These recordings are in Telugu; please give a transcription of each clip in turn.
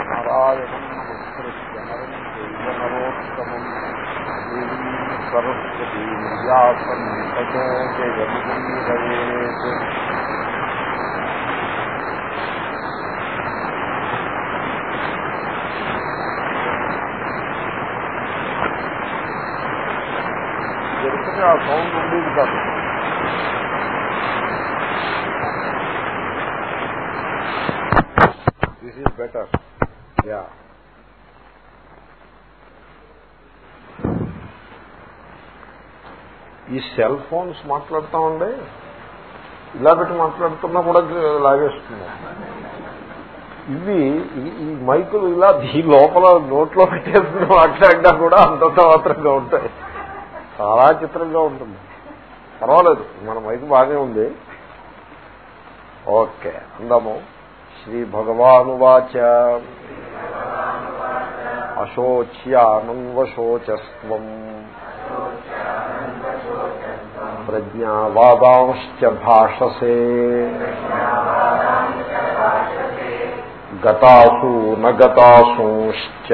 నారాయణం నమస్కృత్యనరం దైవనరోత్తమం దేవీ సరస్వతీ వ్యాసం తతో జయముదీరయేత్ జరిగితే ఆ సౌండ్ ఉండేది కాదు దిస్ ఈజ్ బెటర్ యా ఈ సెల్ ఫోన్స్ మాట్లాడతామండి? ఉండే ఇలా పెట్టి మాట్లాడుతున్నా కూడా లాగేస్తుంది. ఇవి ఈ మైకులు ఇలా ఈ లోపల నోట్లో పెట్టేసుకుని మాట్లాడినా కూడా అంతంత మాత్రంగా ఉంటాయి. చాలా చిత్రంగా ఉంటుంది. పర్వాలేదు మన మైకు బాగానే ఉంది. ఓకే అందము. శ్రీ భగవానువాచ. అశోచ్యానంవశోచస్వం ప్రజ్ఞావాదాంశ్చ భాషసే గతాసు నగతాసూశ్చ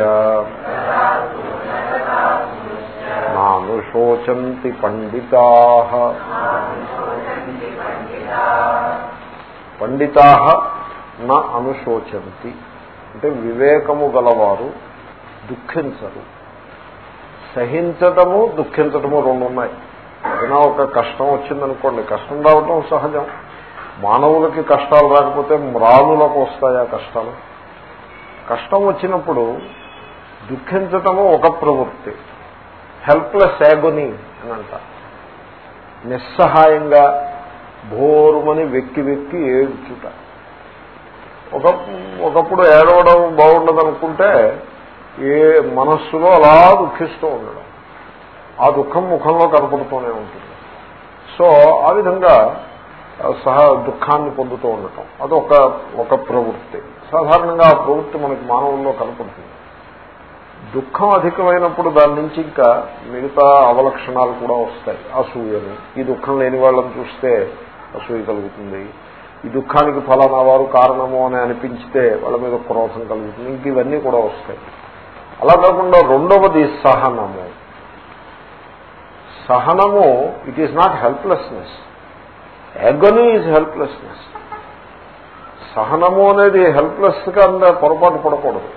నానుశోచంతి పండితా పండితా నా అనుశోచంతి అంటే వివేకము గలవారు దుఃఖించరు. సహించటము దుఃఖించటము రెండు ఉన్నాయి ఏదైనా ఒక కష్టం వచ్చిందనుకోండి కష్టం రావటం సహజం. మానవులకి కష్టాలు రాకపోతే మ్రాణులకు వస్తాయా కష్టాలు. కష్టం వచ్చినప్పుడు దుఃఖించటము ఒక ప్రవృత్తి. హెల్ప్లెస్ యాగొని అని అంట. నిస్సహాయంగా భోరుమని వెక్కి వెక్కి ఏడ్చుట. ఒక ఒకప్పుడు ఏడవడం బాగుండదనుకుంటే ఏ మనస్సులో అలా దుఃఖిస్తూ ఉండడం. ఆ దుఃఖం ముఖంలో కనపడుతూనే ఉంటుంది. సో ఆ విధంగా సహా దుఃఖాన్ని పొందుతూ ఉండటం. అదొక ఒక ప్రవృత్తి. సాధారణంగా ఆ ప్రవృత్తి మనకి మానవుల్లో కనపడుతుంది. దుఃఖం అధికమైనప్పుడు దాని నుంచి ఇంకా మిగతా అవలక్షణాలు కూడా వస్తాయి. అసూయని ఈ దుఃఖం లేని వాళ్ళని చూస్తే అసూయ కలుగుతుంది. ఈ దుఃఖానికి ఫలానా వారు కారణము అని అనిపించితే వాళ్ళ మీద క్రోధం కలుగుతుంది. ఇంక ఇవన్నీ కూడా వస్తాయి. అలా కాకుండా రెండవది సహనము. సహనము ఇట్ ఈస్ నాట్ హెల్ప్లెస్నెస్ ఎగనీ ఈజ్ హెల్ప్లెస్నెస్ సహనము అనేది హెల్ప్లెస్గా పొరపాటు పడకూడదు.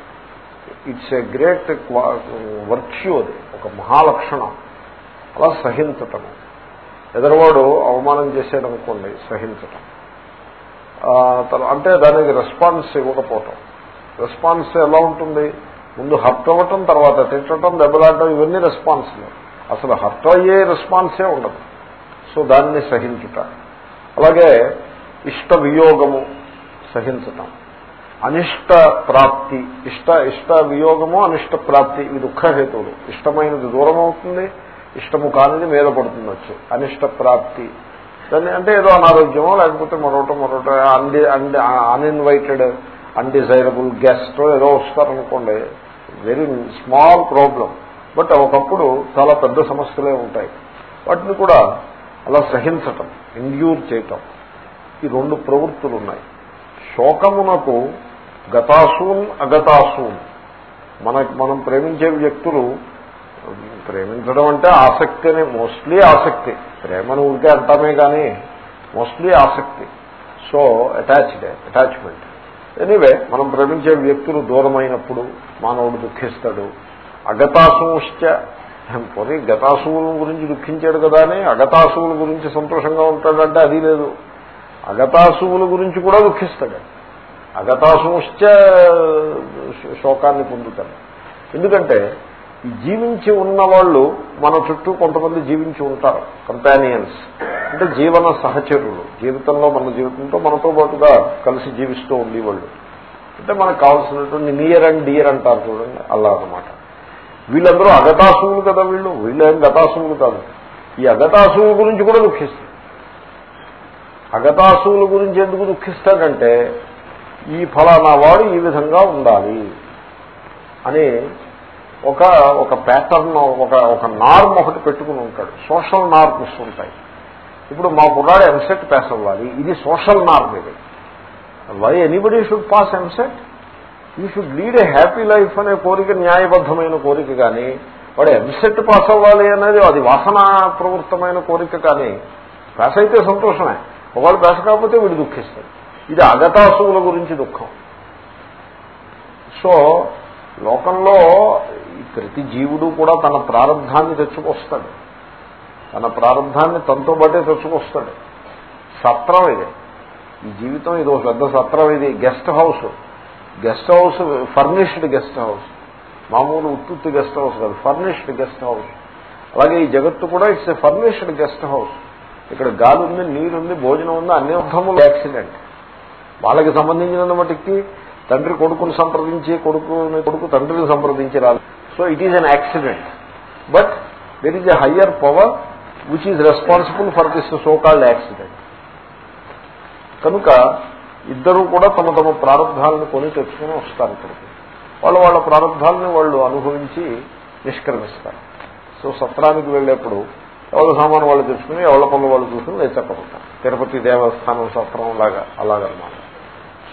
ఇట్స్ ఏ గ్రేట్ వర్క్యూ అది ఒక మహాలక్షణం. అలా సహించటం ఎదరవాడు అవమానం చేసేదనుకోండి సహించటం. అంటే దానికి రెస్పాన్స్ ఇవ్వకపోవటం. రెస్పాన్స్ ఎలా ఉంటుంది? ముందు హర్ట్ అవ్వటం తర్వాత తిట్టడం దెబ్బలాడటం ఇవన్నీ రెస్పాన్స్లు అసలు హర్ట్ అయ్యే రెస్పాన్సే ఉండదు. సో దాన్ని సహించుట. అలాగే ఇష్ట వియోగము సహించటం. అనిష్ట ప్రాప్తి ఇష్ట ఇష్ట వియోగము అనిష్ట ప్రాప్తి ఇవి దుఃఖహేతువులు. ఇష్టమైనది దూరం అవుతుంది ఇష్టము కానిది మీద పడుతుండొచ్చు అనిష్ట ప్రాప్తి. దాన్ని అంటే ఏదో అనారోగ్యమో లేకపోతే మరొకటి మరొకటి అన్డి అన్ అన్ఇన్వైటెడ్ అన్డిజైరబుల్ గెస్ట్ ఏదో వస్తారనుకోండి వెరీ స్మాల్ ప్రాబ్లం బట్ ఒకప్పుడు చాలా పెద్ద సమస్యలే ఉంటాయి. వాటిని కూడా అలా సహించటం ఎండ్యూర్ చేయటం. ఈ రెండు ప్రవృత్తులు ఉన్నాయి శోకమునకు గతాసూన్ అగతాసూన్. మన మనం ప్రేమించే వ్యక్తులు ప్రేమించడం అంటే ఆసక్తి అనే మోస్ట్లీ ఆసక్తి. ప్రేమను ఉంటే అంటామే కానీ మోస్ట్లీ ఆసక్తి. సో అటాచ్డ్ అటాచ్మెంట్ ఎనీవే మనం ప్రేమించే వ్యక్తులు దూరమైనప్పుడు మానవుడు దుఃఖిస్తాడు. అగతాసూశ్చ పోనీ గతాసువుల గురించి దుఃఖించాడు కదా అని అగతాసువుల గురించి సంతోషంగా ఉంటాడంటే అది లేదు. అగతాసువుల గురించి కూడా దుఃఖిస్తాడు. అగతాసుశ్చ శోకాన్ని పొందుతాడు. ఎందుకంటే జీవించి ఉన్న వాళ్ళు మన చుట్టూ కొంతమంది జీవించి ఉంటారు కంపానియన్స్. అంటే జీవన సహచరులు. జీవితంలో మన జీవితంతో మనతో పాటుగా కలిసి జీవిస్తూ ఉండేవాళ్ళు. అంటే మనకు కావాల్సినటువంటి నియర్ అండ్ డియర్ అంటారు చూడండి అలా అనమాట వీళ్ళందరూ అగతాసువులు కదా వీళ్ళు. వీళ్ళేం గతాసువులు కాదు. ఈ అగతాసువుల గురించి కూడా దుఃఖిస్తారు. అగతాసువుల గురించి ఎందుకు దుఃఖిస్తాడంటే ఈ ఫలానా వాడు ఈ విధంగా ఉండాలి అని ఒక ఒక ప్యాటర్న్ ఒక ఒక నార్మ్ ఒకటి పెట్టుకుని ఉంటాడు. సోషల్ నార్మ్స్ ఉంటాయి. ఇప్పుడు మా కుర్రాడు ఎంసెట్ పాస్ అవ్వాలి. ఇది సోషల్ నార్మ్ ఇది. Why anybody should pass EAMCET you should lead a happy life అనే కోరిక న్యాయబద్ధమైన కోరిక కానీ వాడు ఎంసెట్ పాస్ అవ్వాలి అనేది అది వాసన ప్రవృత్తమైన కోరిక కానీ పాస్ అయితే సంతోషమే. ఒకవేళ పాస్ కాకపోతే వీడు దుఃఖిస్తాడు. ఇది అగతాసువుల గురించి దుఃఖం. సో లోకంలో ప్రతి జీవుడు కూడా తన ప్రారంభాన్ని తెచ్చుకొస్తాడు. తన ప్రారంభాన్ని తనతో పాటే తెచ్చుకొస్తాడు. సత్రం ఇది. ఈ జీవితం ఇది ఒక పెద్ద సత్రం ఇది. Guest house. Guest house furnished guest house. మామూలు ఉత్తుత్తి గెస్ట్ హౌస్ కాదు ఫర్నిష్డ్ గెస్ట్ హౌస్. అలాగే ఈ జగత్తు కూడా it's a furnished guest house. ఇక్కడ గాలి ఉంది నీరు ఉంది భోజనం ఉంది అన్ని విధములు యాక్సిడెంట్. వాళ్ళకి సంబంధించిన మటుకి తండ్రి కొడుకును సంప్రదించి కొడుకు కొడుకు తండ్రిని సంప్రదించి రాదు. So it is an accident but there is a higher power which is responsible for this so called accident కనుక ఇద్దరూ కూడా తమ తమ ప్రారంభాలను కొని తెచ్చుకుని వస్తారు ఇక్కడికి. వాళ్ళు వాళ్ళ ప్రారంభాలను వాళ్ళు అనుభవించి నిష్క్రమిస్తారు. సో సత్రానికి వెళ్ళేప్పుడు ఎవరి సామాను వాళ్ళు తెచ్చుకుని ఎవరి పనులు వాళ్ళు చూసుకుని లేచకపోతారు. తిరుపతి దేవస్థానం సత్రం లాగా అలాగనమాట.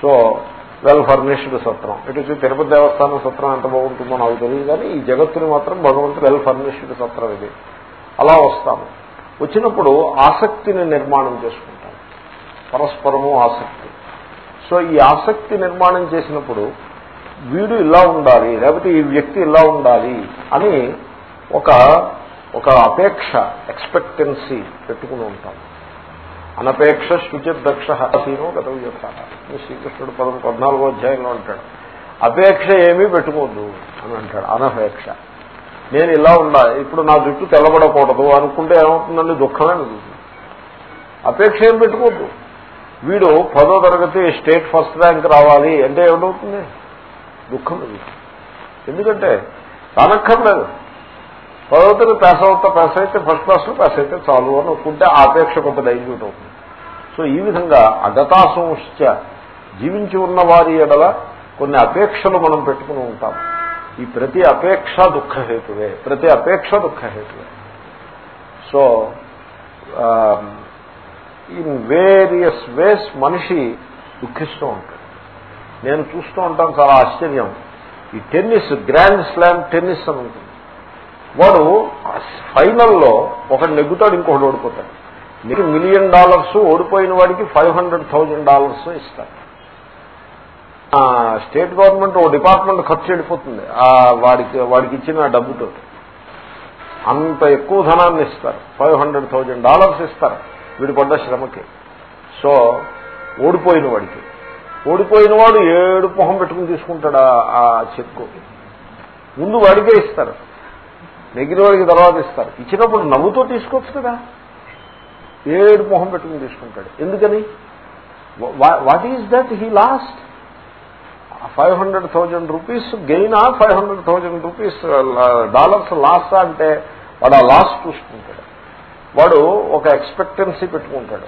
సో వెల్ ఫర్నిష్డ్ సత్రం. ఇటు తిరుపతి దేవస్థానం సత్రం ఎంత బాగుంటుందో నాకు తెలియదు కానీ ఈ జగత్తుని మాత్రం భగవంతుడు వెల్ ఫర్నిష్డ్ సత్రం ఇది. అలా వస్తాము. వచ్చినప్పుడు ఆసక్తిని నిర్మాణం చేసుకుంటాం. పరస్పరము ఆసక్తి. సో ఈ ఆసక్తి నిర్మాణం చేసినప్పుడు వీడు ఇలా ఉండాలి లేకపోతే ఈ వ్యక్తి ఇలా ఉండాలి అని ఒక ఒక అపేక్ష ఎక్స్పెక్టెన్సీ పెట్టుకుని ఉంటాం. అనపేక్ష శుచిర్దక్ష హసీనో గతవ్యథ శ్రీకృష్ణుడు పదం పద్నాలుగో అధ్యాయంలో అంటాడు. అపేక్ష ఏమీ పెట్టుకోవద్దు అని అంటాడు అనపేక్ష. నేను ఇలా ఉండాలి ఇప్పుడు నా జుట్టు తెల్లబడకూడదు అనుకుంటే ఏమవుతుందండి? దుఃఖమే మిగులుతుంది. అపేక్ష ఏం పెట్టుకోవద్దు? వీడు పదో తరగతి స్టేట్ ఫస్ట్ ర్యాంక్ రావాలి అంటే ఏమిటవుతుంది దుఃఖం ఎందుకంటే కానక్కర్లేదు పదో తరగతి పాస్ అవుతా పాస్ అయితే ఫస్ట్ క్లాస్లో పాస్ అయితే చాలు అని ఒప్పుకుంటే ఆ అపేక్ష కొంత డైల్యూట్ అవుతుంది సో ఈ విధంగా అగతాసంశ్చ జీవించి ఉన్న వారి ఎడల కొన్ని అపేక్షలు మనం పెట్టుకుని ఉంటాం. ఈ ప్రతి అపేక్ష దుఃఖహేతువే ప్రతి అపేక్ష దుఃఖహేతువే. సో ఇన్ వేరియస్ వేస్ మనిషి దుఃఖిస్తూ ఉంటాడు. నేను చూస్తూ ఉంటాను చాలా ఆశ్చర్యం. ఈ టెన్నిస్ గ్రాండ్ స్లామ్ టెన్నిస్ అని ఉంటుంది. వాడు ఫైనల్లో ఒకటి నెగ్గుతాడు ఇంకొకటి ఓడిపోతాడు. నీకు మిలియన్ డాలర్స్ ఓడిపోయిన వాడికి ఫైవ్ హండ్రెడ్ థౌజండ్ డాలర్స్ ఇస్తారు స్టేట్ గవర్నమెంట్ ఓ డిపార్ట్మెంట్ ఖర్చు వెళ్ళిపోతుంది వాడికి వాడికి ఇచ్చిన డబ్బుతో అంత ఎక్కువ ధనాన్ని ఇస్తారు. ఫైవ్ హండ్రెడ్ థౌజండ్ డాలర్స్ ఇస్తారు. వీడు పడ్డ శ్రమకి. సో ఓడిపోయిన వాడికి. ఓడిపోయిన వాడు ఏడు మొహం పెట్టుకుని తీసుకుంటాడు ఆ చెక్కు? ముందు వాడికే ఇస్తారు. నెగిన వాడికి తర్వాత ఇస్తారు. ఇచ్చినప్పుడు నవ్వుతో తీసుకోవచ్చు కదా? ఏడు మొహం పెట్టుకుని తీసుకుంటాడు. ఎందుకని? What is that? He lost. Five hundred thousand rupees గెయినా five hundred thousand rupees dollars loss అంటే వాడు ఆ లాస్ చూసుకుంటాడు. వాడు ఒక ఎక్స్పెక్టెన్సీ పెట్టుకుంటాడు.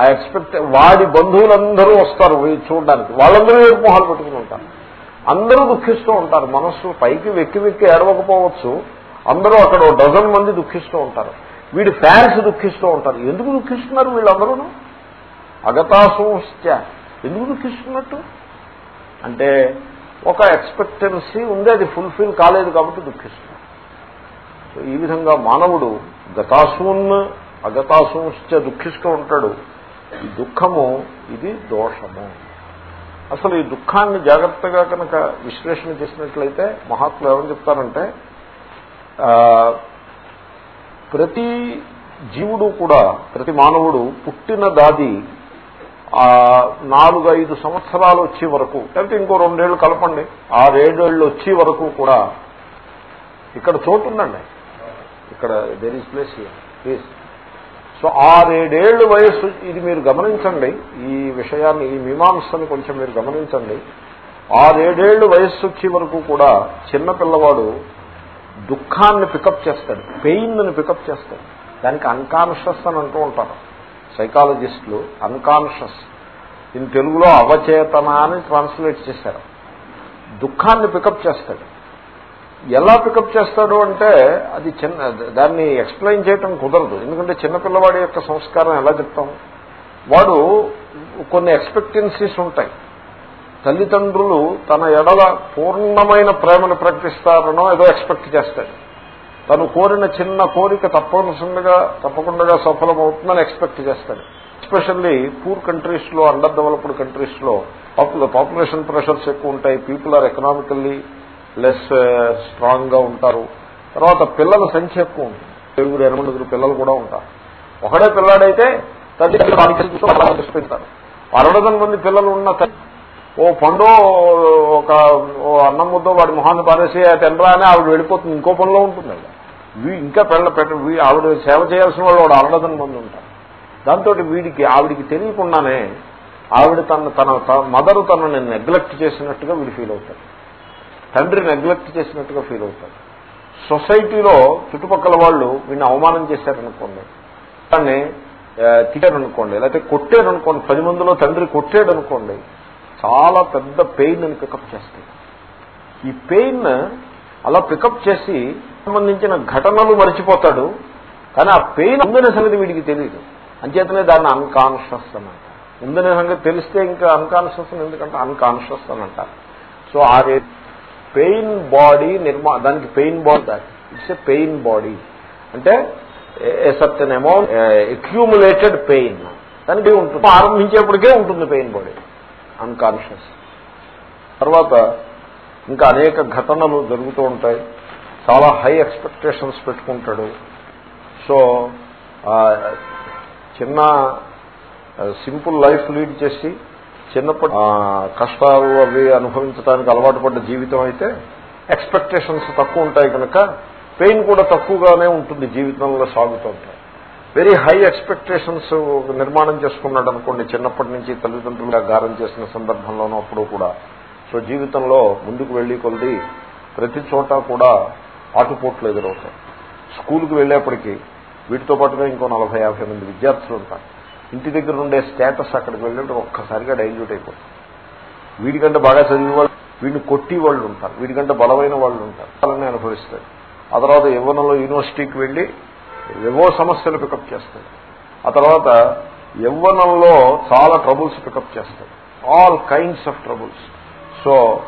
ఆ ఎక్స్పెక్ట్ వాడి బంధువులందరూ వస్తారు చూడడానికి. వాళ్ళందరూ ఏడు పెట్టుకుని ఉంటారు. అందరూ దుఃఖిస్తూ ఉంటారు. మనస్సు పైకి వెక్కి వెక్కి ఏడవకపోవచ్చు. అందరూ అక్కడ డజన్ మంది దుఃఖిస్తూ ఉంటారు. వీడి ఫ్యాన్స్ దుఃఖిస్తూ ఉంటారు. ఎందుకు దుఃఖిస్తున్నారు వీళ్ళందరూ అగతాసంశ్చ ఎందుకు దుఃఖిస్తున్నట్టు? అంటే ఒక ఎక్స్పెక్టెన్సీ ఉంది అది ఫుల్ఫిల్ కాలేదు కాబట్టి దుఃఖిస్తున్నారు. సో ఈ విధంగా మానవుడు గతాసూన్ అగతాసూశ్చ దుఃఖిస్తూ ఉంటాడు. ఈ దుఃఖము ఇది దోషము. అసలు ఈ దుఃఖాన్ని జాగ్రత్తగా కనుక విశ్లేషణ చేసినట్లయితే మహాత్ములు ఏమని చెప్తారంటే ప్రతి జీవుడు కూడా ప్రతి మానవుడు పుట్టిన దాది ఆ నాలుగు ఐదు సంవత్సరాలు వచ్చే వరకు లేకపోతే ఇంకో రెండేళ్ళు కలపండి ఆరేడేళ్ళు వచ్చే వరకు కూడా ఇక్కడ చోటు ఉందండి. ఇక్కడ there is place please so ఆరేడేళ్ళ వయస్సు ఇది మీరు గమనించండి ఈ విషయాన్ని ఈ మీమాంసని కొంచెం మీరు గమనించండి. ఆరేడేళ్ళు వయస్సు వచ్చే వరకు కూడా చిన్న పిల్లవాడు దుఃఖాన్ని పికప్ చేస్తాడు పెయిన్ని పికప్ చేస్తాడు. దానికి అన్కాన్షియస్ అని అంటూ ఉంటారు సైకాలజిస్టులు అన్కాన్షియస్ దీని తెలుగులో అవచేతన అని ట్రాన్స్లేట్ చేశారు. దుఃఖాన్ని పికప్ చేస్తాడు. ఎలా పికప్ చేస్తాడు అంటే అది చిన్న దాన్ని ఎక్స్ప్లెయిన్ చేయటం కుదరదు. ఎందుకంటే చిన్నపిల్లవాడి యొక్క సంస్కారం ఎలా చెప్తాం? వాడు కొన్ని ఎక్స్పెక్టెన్సీస్ ఉంటాయి. తల్లిదండ్రులు తన ఎడల పూర్ణమైన ప్రేమను ప్రకటిస్తారనో ఏదో ఎక్స్పెక్ట్ చేస్తాడు. తను కోరిన చిన్న కోరిక తప్పనిసరిగా తప్పకుండా సఫలమవుతుందని ఎక్స్పెక్ట్ చేస్తాడు. ఎస్పెషల్లీ పూర్ కంట్రీస్లో అండర్ డెవలప్డ్ కంట్రీస్లో పాపులేషన్ ప్రెషర్స్ ఎక్కువ ఉంటాయి. పీపుల్ ఆర్ ఎకనామికల్లీ లెస్ స్ట్రాంగ్గా ఉంటారు. తర్వాత పిల్లల సంఖ్య ఎక్కువ ఉంటుంది. ఏడుగురు ఎనమండుగురు పిల్లలు కూడా ఉంటారు. ఒకడే పిల్లాడైతే తల్లి పెడతారు అరడదన మంది పిల్లలు ఉన్న ఓ పండు ఒక ఓ అన్నం ముద్దో వాడి మొహాన్ని పారేసి తినరా అని ఆవిడ వెళ్ళిపోతుంది. ఇంకో పనిలో ఉంటుంది ఇంకా పిల్ల పెట్ట ఆవిడ సేవ చేయాల్సిన వాళ్ళు వాడు అరడదన మంది ఉంటారు. దాంతో వీడికి ఆవిడికి తెలియకుండానే ఆవిడ తన తన మదరు తనని నెగ్లెక్ట్ చేసినట్టుగా వీడు ఫీల్ అవుతాడు. తండ్రి నెగ్లెక్ట్ చేసినట్టుగా ఫీల్ అవుతాడు. సొసైటీలో చుట్టుపక్కల వాళ్ళు వీడిని అవమానం చేశారనుకోండి దాన్ని తిట్టారనుకోండి లేకపోతే కొట్టారనుకోండి పది మందిలో తండ్రి కొట్టాడు అనుకోండి చాలా పెద్ద పెయిన్ అని పికప్ చేస్తాయి. ఈ పెయిన్ అలా పికప్ చేసి సంబంధించిన ఘటనలు మర్చిపోతాడు కానీ ఆ పెయిన్ ఉందనే సంగతి వీడికి తెలియదు అంచేతనే దాన్ని అన్కాన్షియస్ అని అంటారు ఉందనే సంగతి తెలిస్తే ఇంకా అన్కాన్షియస్ ఎందుకంటే అన్కాన్షియస్ అని అంటారు సో ఆ పెయిన్ బాడీ నిర్మా దానికి pain body it's a pain body. అంటే సర్టన్ అమౌంట్ అక్యూములేటెడ్ పెయిన్ దానికి ఉంటుంది. ఆరంభించేప్పటికే ఉంటుంది పెయిన్ బాడీ. అన్కాన్షియస్ తర్వాత ఇంకా అనేక ఘటనలు జరుగుతూ ఉంటాయి. చాలా హై ఎక్స్పెక్టేషన్స్ పెట్టుకుంటాడు. సో చిన్న సింపుల్ లైఫ్ లీడ్ చేసి చిన్నప్పటి కష్టాలు అవి అనుభవించడానికి అలవాటు పడ్డ జీవితం అయితే ఎక్స్పెక్టేషన్స్ తక్కువ ఉంటాయి కనుక పెయిన్ కూడా తక్కువగానే ఉంటుంది జీవితంలో సాగుతుంటాయి వెరీ హై ఎక్స్పెక్టేషన్స్ నిర్మాణం చేసుకున్నాడు అనుకోండి చిన్నప్పటి నుంచి తల్లిదండ్రులుగా గారం చేసిన సందర్భంలోనూ అప్పుడు కూడా. సో జీవితంలో ముందుకు వెళ్ళి కొద్ది ప్రతి చోట కూడా ఆటుపోట్లు ఎదురవుతాయి. స్కూల్కి వెళ్ళేప్పటికీ వీటితో పాటుగా ఇంకో నలభై యాభై మంది విద్యార్థులు ఉంటారు. ఇంటి దగ్గర ఉండే స్టేటస్ అక్కడికి వెళ్ళినట్టు ఒక్కసారిగా డైల్యూట్ అయిపోతుంది. వీడికంటే బాగా చదివే వాళ్ళు వీడిని కొట్టి వాళ్ళు ఉంటారు. వీడికంటే బలమైన వాళ్ళు ఉంటారు. వాళ్ళని అనుభవిస్తారు. ఆ తర్వాత యవ్వనంలో యూనివర్సిటీకి వెళ్ళి ఏవో సమస్యలు పికప్ చేస్తాయి ఆ తర్వాత యవ్వనంలో చాలా ట్రబుల్స్ పికప్ చేస్తాయి all kinds of troubles so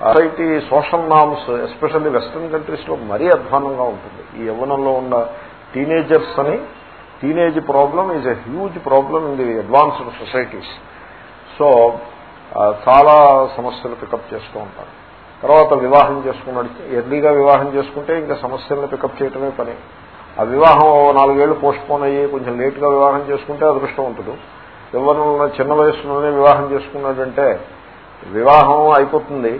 society social norms especially western కంట్రీస్లో మరీ అధ్వానంగా ఉంటుంది. ఈ యవ్వనంలో ఉన్న టీనేజర్స్ అని teenage problem is a huge problem in the advanced societies so చాలా సమస్యలు పికప్ చేస్తూ ఉంటారు. తర్వాత వివాహం చేసుకున్నాడు. ఎర్లీగా వివాహం చేసుకుంటే ఇంకా సమస్యలను పికప్ చేయటమే పని. ఆ వివాహం నాలుగేళ్ళు పోస్ట్ పోన్ అయ్యి కొంచెం లేట్గా వివాహం చేసుకుంటే అదృష్టం ఉంటుంది ఎవరిన చిన్న వయసులోనే వివాహం చేసుకున్నాడంటే వివాహం అయిపోతుంది.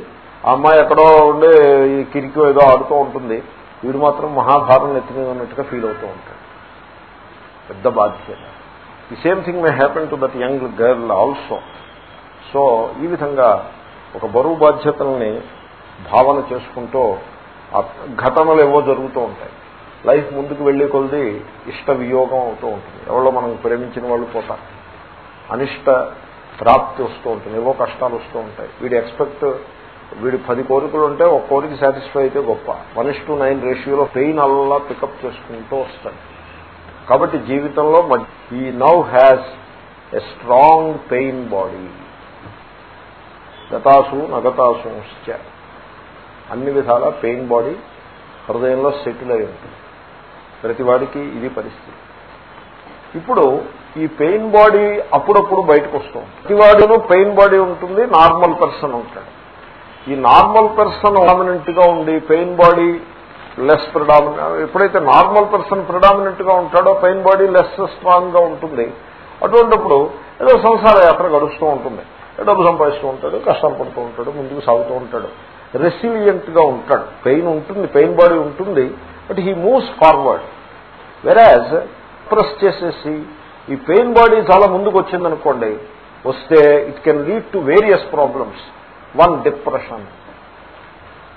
ఆ అమ్మాయి ఎక్కడో ఉండే ఈ కిరికి ఏదో ఆడుతూ ఉంటుంది. వీడు మాత్రం మహాభారం ఎత్తిమీద ఉన్నట్టుగా ఫీల్ అవుతూ ఉంటాడు. పెద్ద బాధ్యత. The same thing may happen to that young girl also so ఈ విధంగా ఒక బరువు బాధ్యతల్ని భావన చేసుకుంటూ ఘటనలు ఏవో జరుగుతూ ఉంటాయి. లైఫ్ ముందుకు వెళ్ళే కొలది ఇష్ట వియోగం అవుతూ ఉంటుంది. ఎవరో మనం ప్రేమించిన వాళ్ళు పోతారు అనిష్ట ప్రాప్తి వస్తూ ఉంటుంది. ఏవో కష్టాలు వస్తూ ఉంటాయి. వీడి ఎక్స్పెక్ట్ వీడు పది కోరికలు ఉంటే ఒక కోరిక సాటిస్ఫై అయితే గొప్ప. వన్ ఇస్ టు నైన్ రేషియోలో పెయిన్ అల్లా పికప్ చేసుకుంటూ వస్తాడు. కాబట్టి జీవితంలో ఈ now has a strong pain body గతాసు నగతాసు అన్ని విధాల పెయిన్ బాడీ హృదయంలో సెటిల్ అయి ఉంటుంది. ప్రతివాడికి ఇది పరిస్థితి. ఇప్పుడు ఈ పెయిన్ బాడీ అప్పుడప్పుడు బయటకు వస్తాం ప్రతివాడిలో పెయిన్ బాడీ ఉంటుంది నార్మల్ పర్సన్ ఉంటాడు. ఈ నార్మల్ పర్సన్ డామినెంట్గా ఉండి పెయిన్ బాడీ లెస్ ప్రిడామినెంట్ ఎప్పుడైతే నార్మల్ పర్సన్ ప్రిడామినెంట్గా ఉంటాడో పెయిన్ బాడీ లెస్ స్ట్రాంగ్గా ఉంటుంది. అటువంటిప్పుడు ఏదో సంసార యాత్ర గడుస్తూ ఉంటుంది. డబ్బు సంపాదిస్తూ ఉంటాడు కష్టం పడుతూ ఉంటాడు ముందుకు సాగుతూ ఉంటాడు. రెసిలియంట్గా ఉంటాడు. పెయిన్ ఉంటుంది పెయిన్ బాడీ ఉంటుంది బట్ హీ మూవ్స్ ఫార్వర్డ్ వెరాజ్ ప్రెస్ చేసేసి ఈ పెయిన్ బాడీ చాలా ముందుకు వచ్చిందనుకోండి వస్తే it can lead to various problems one depression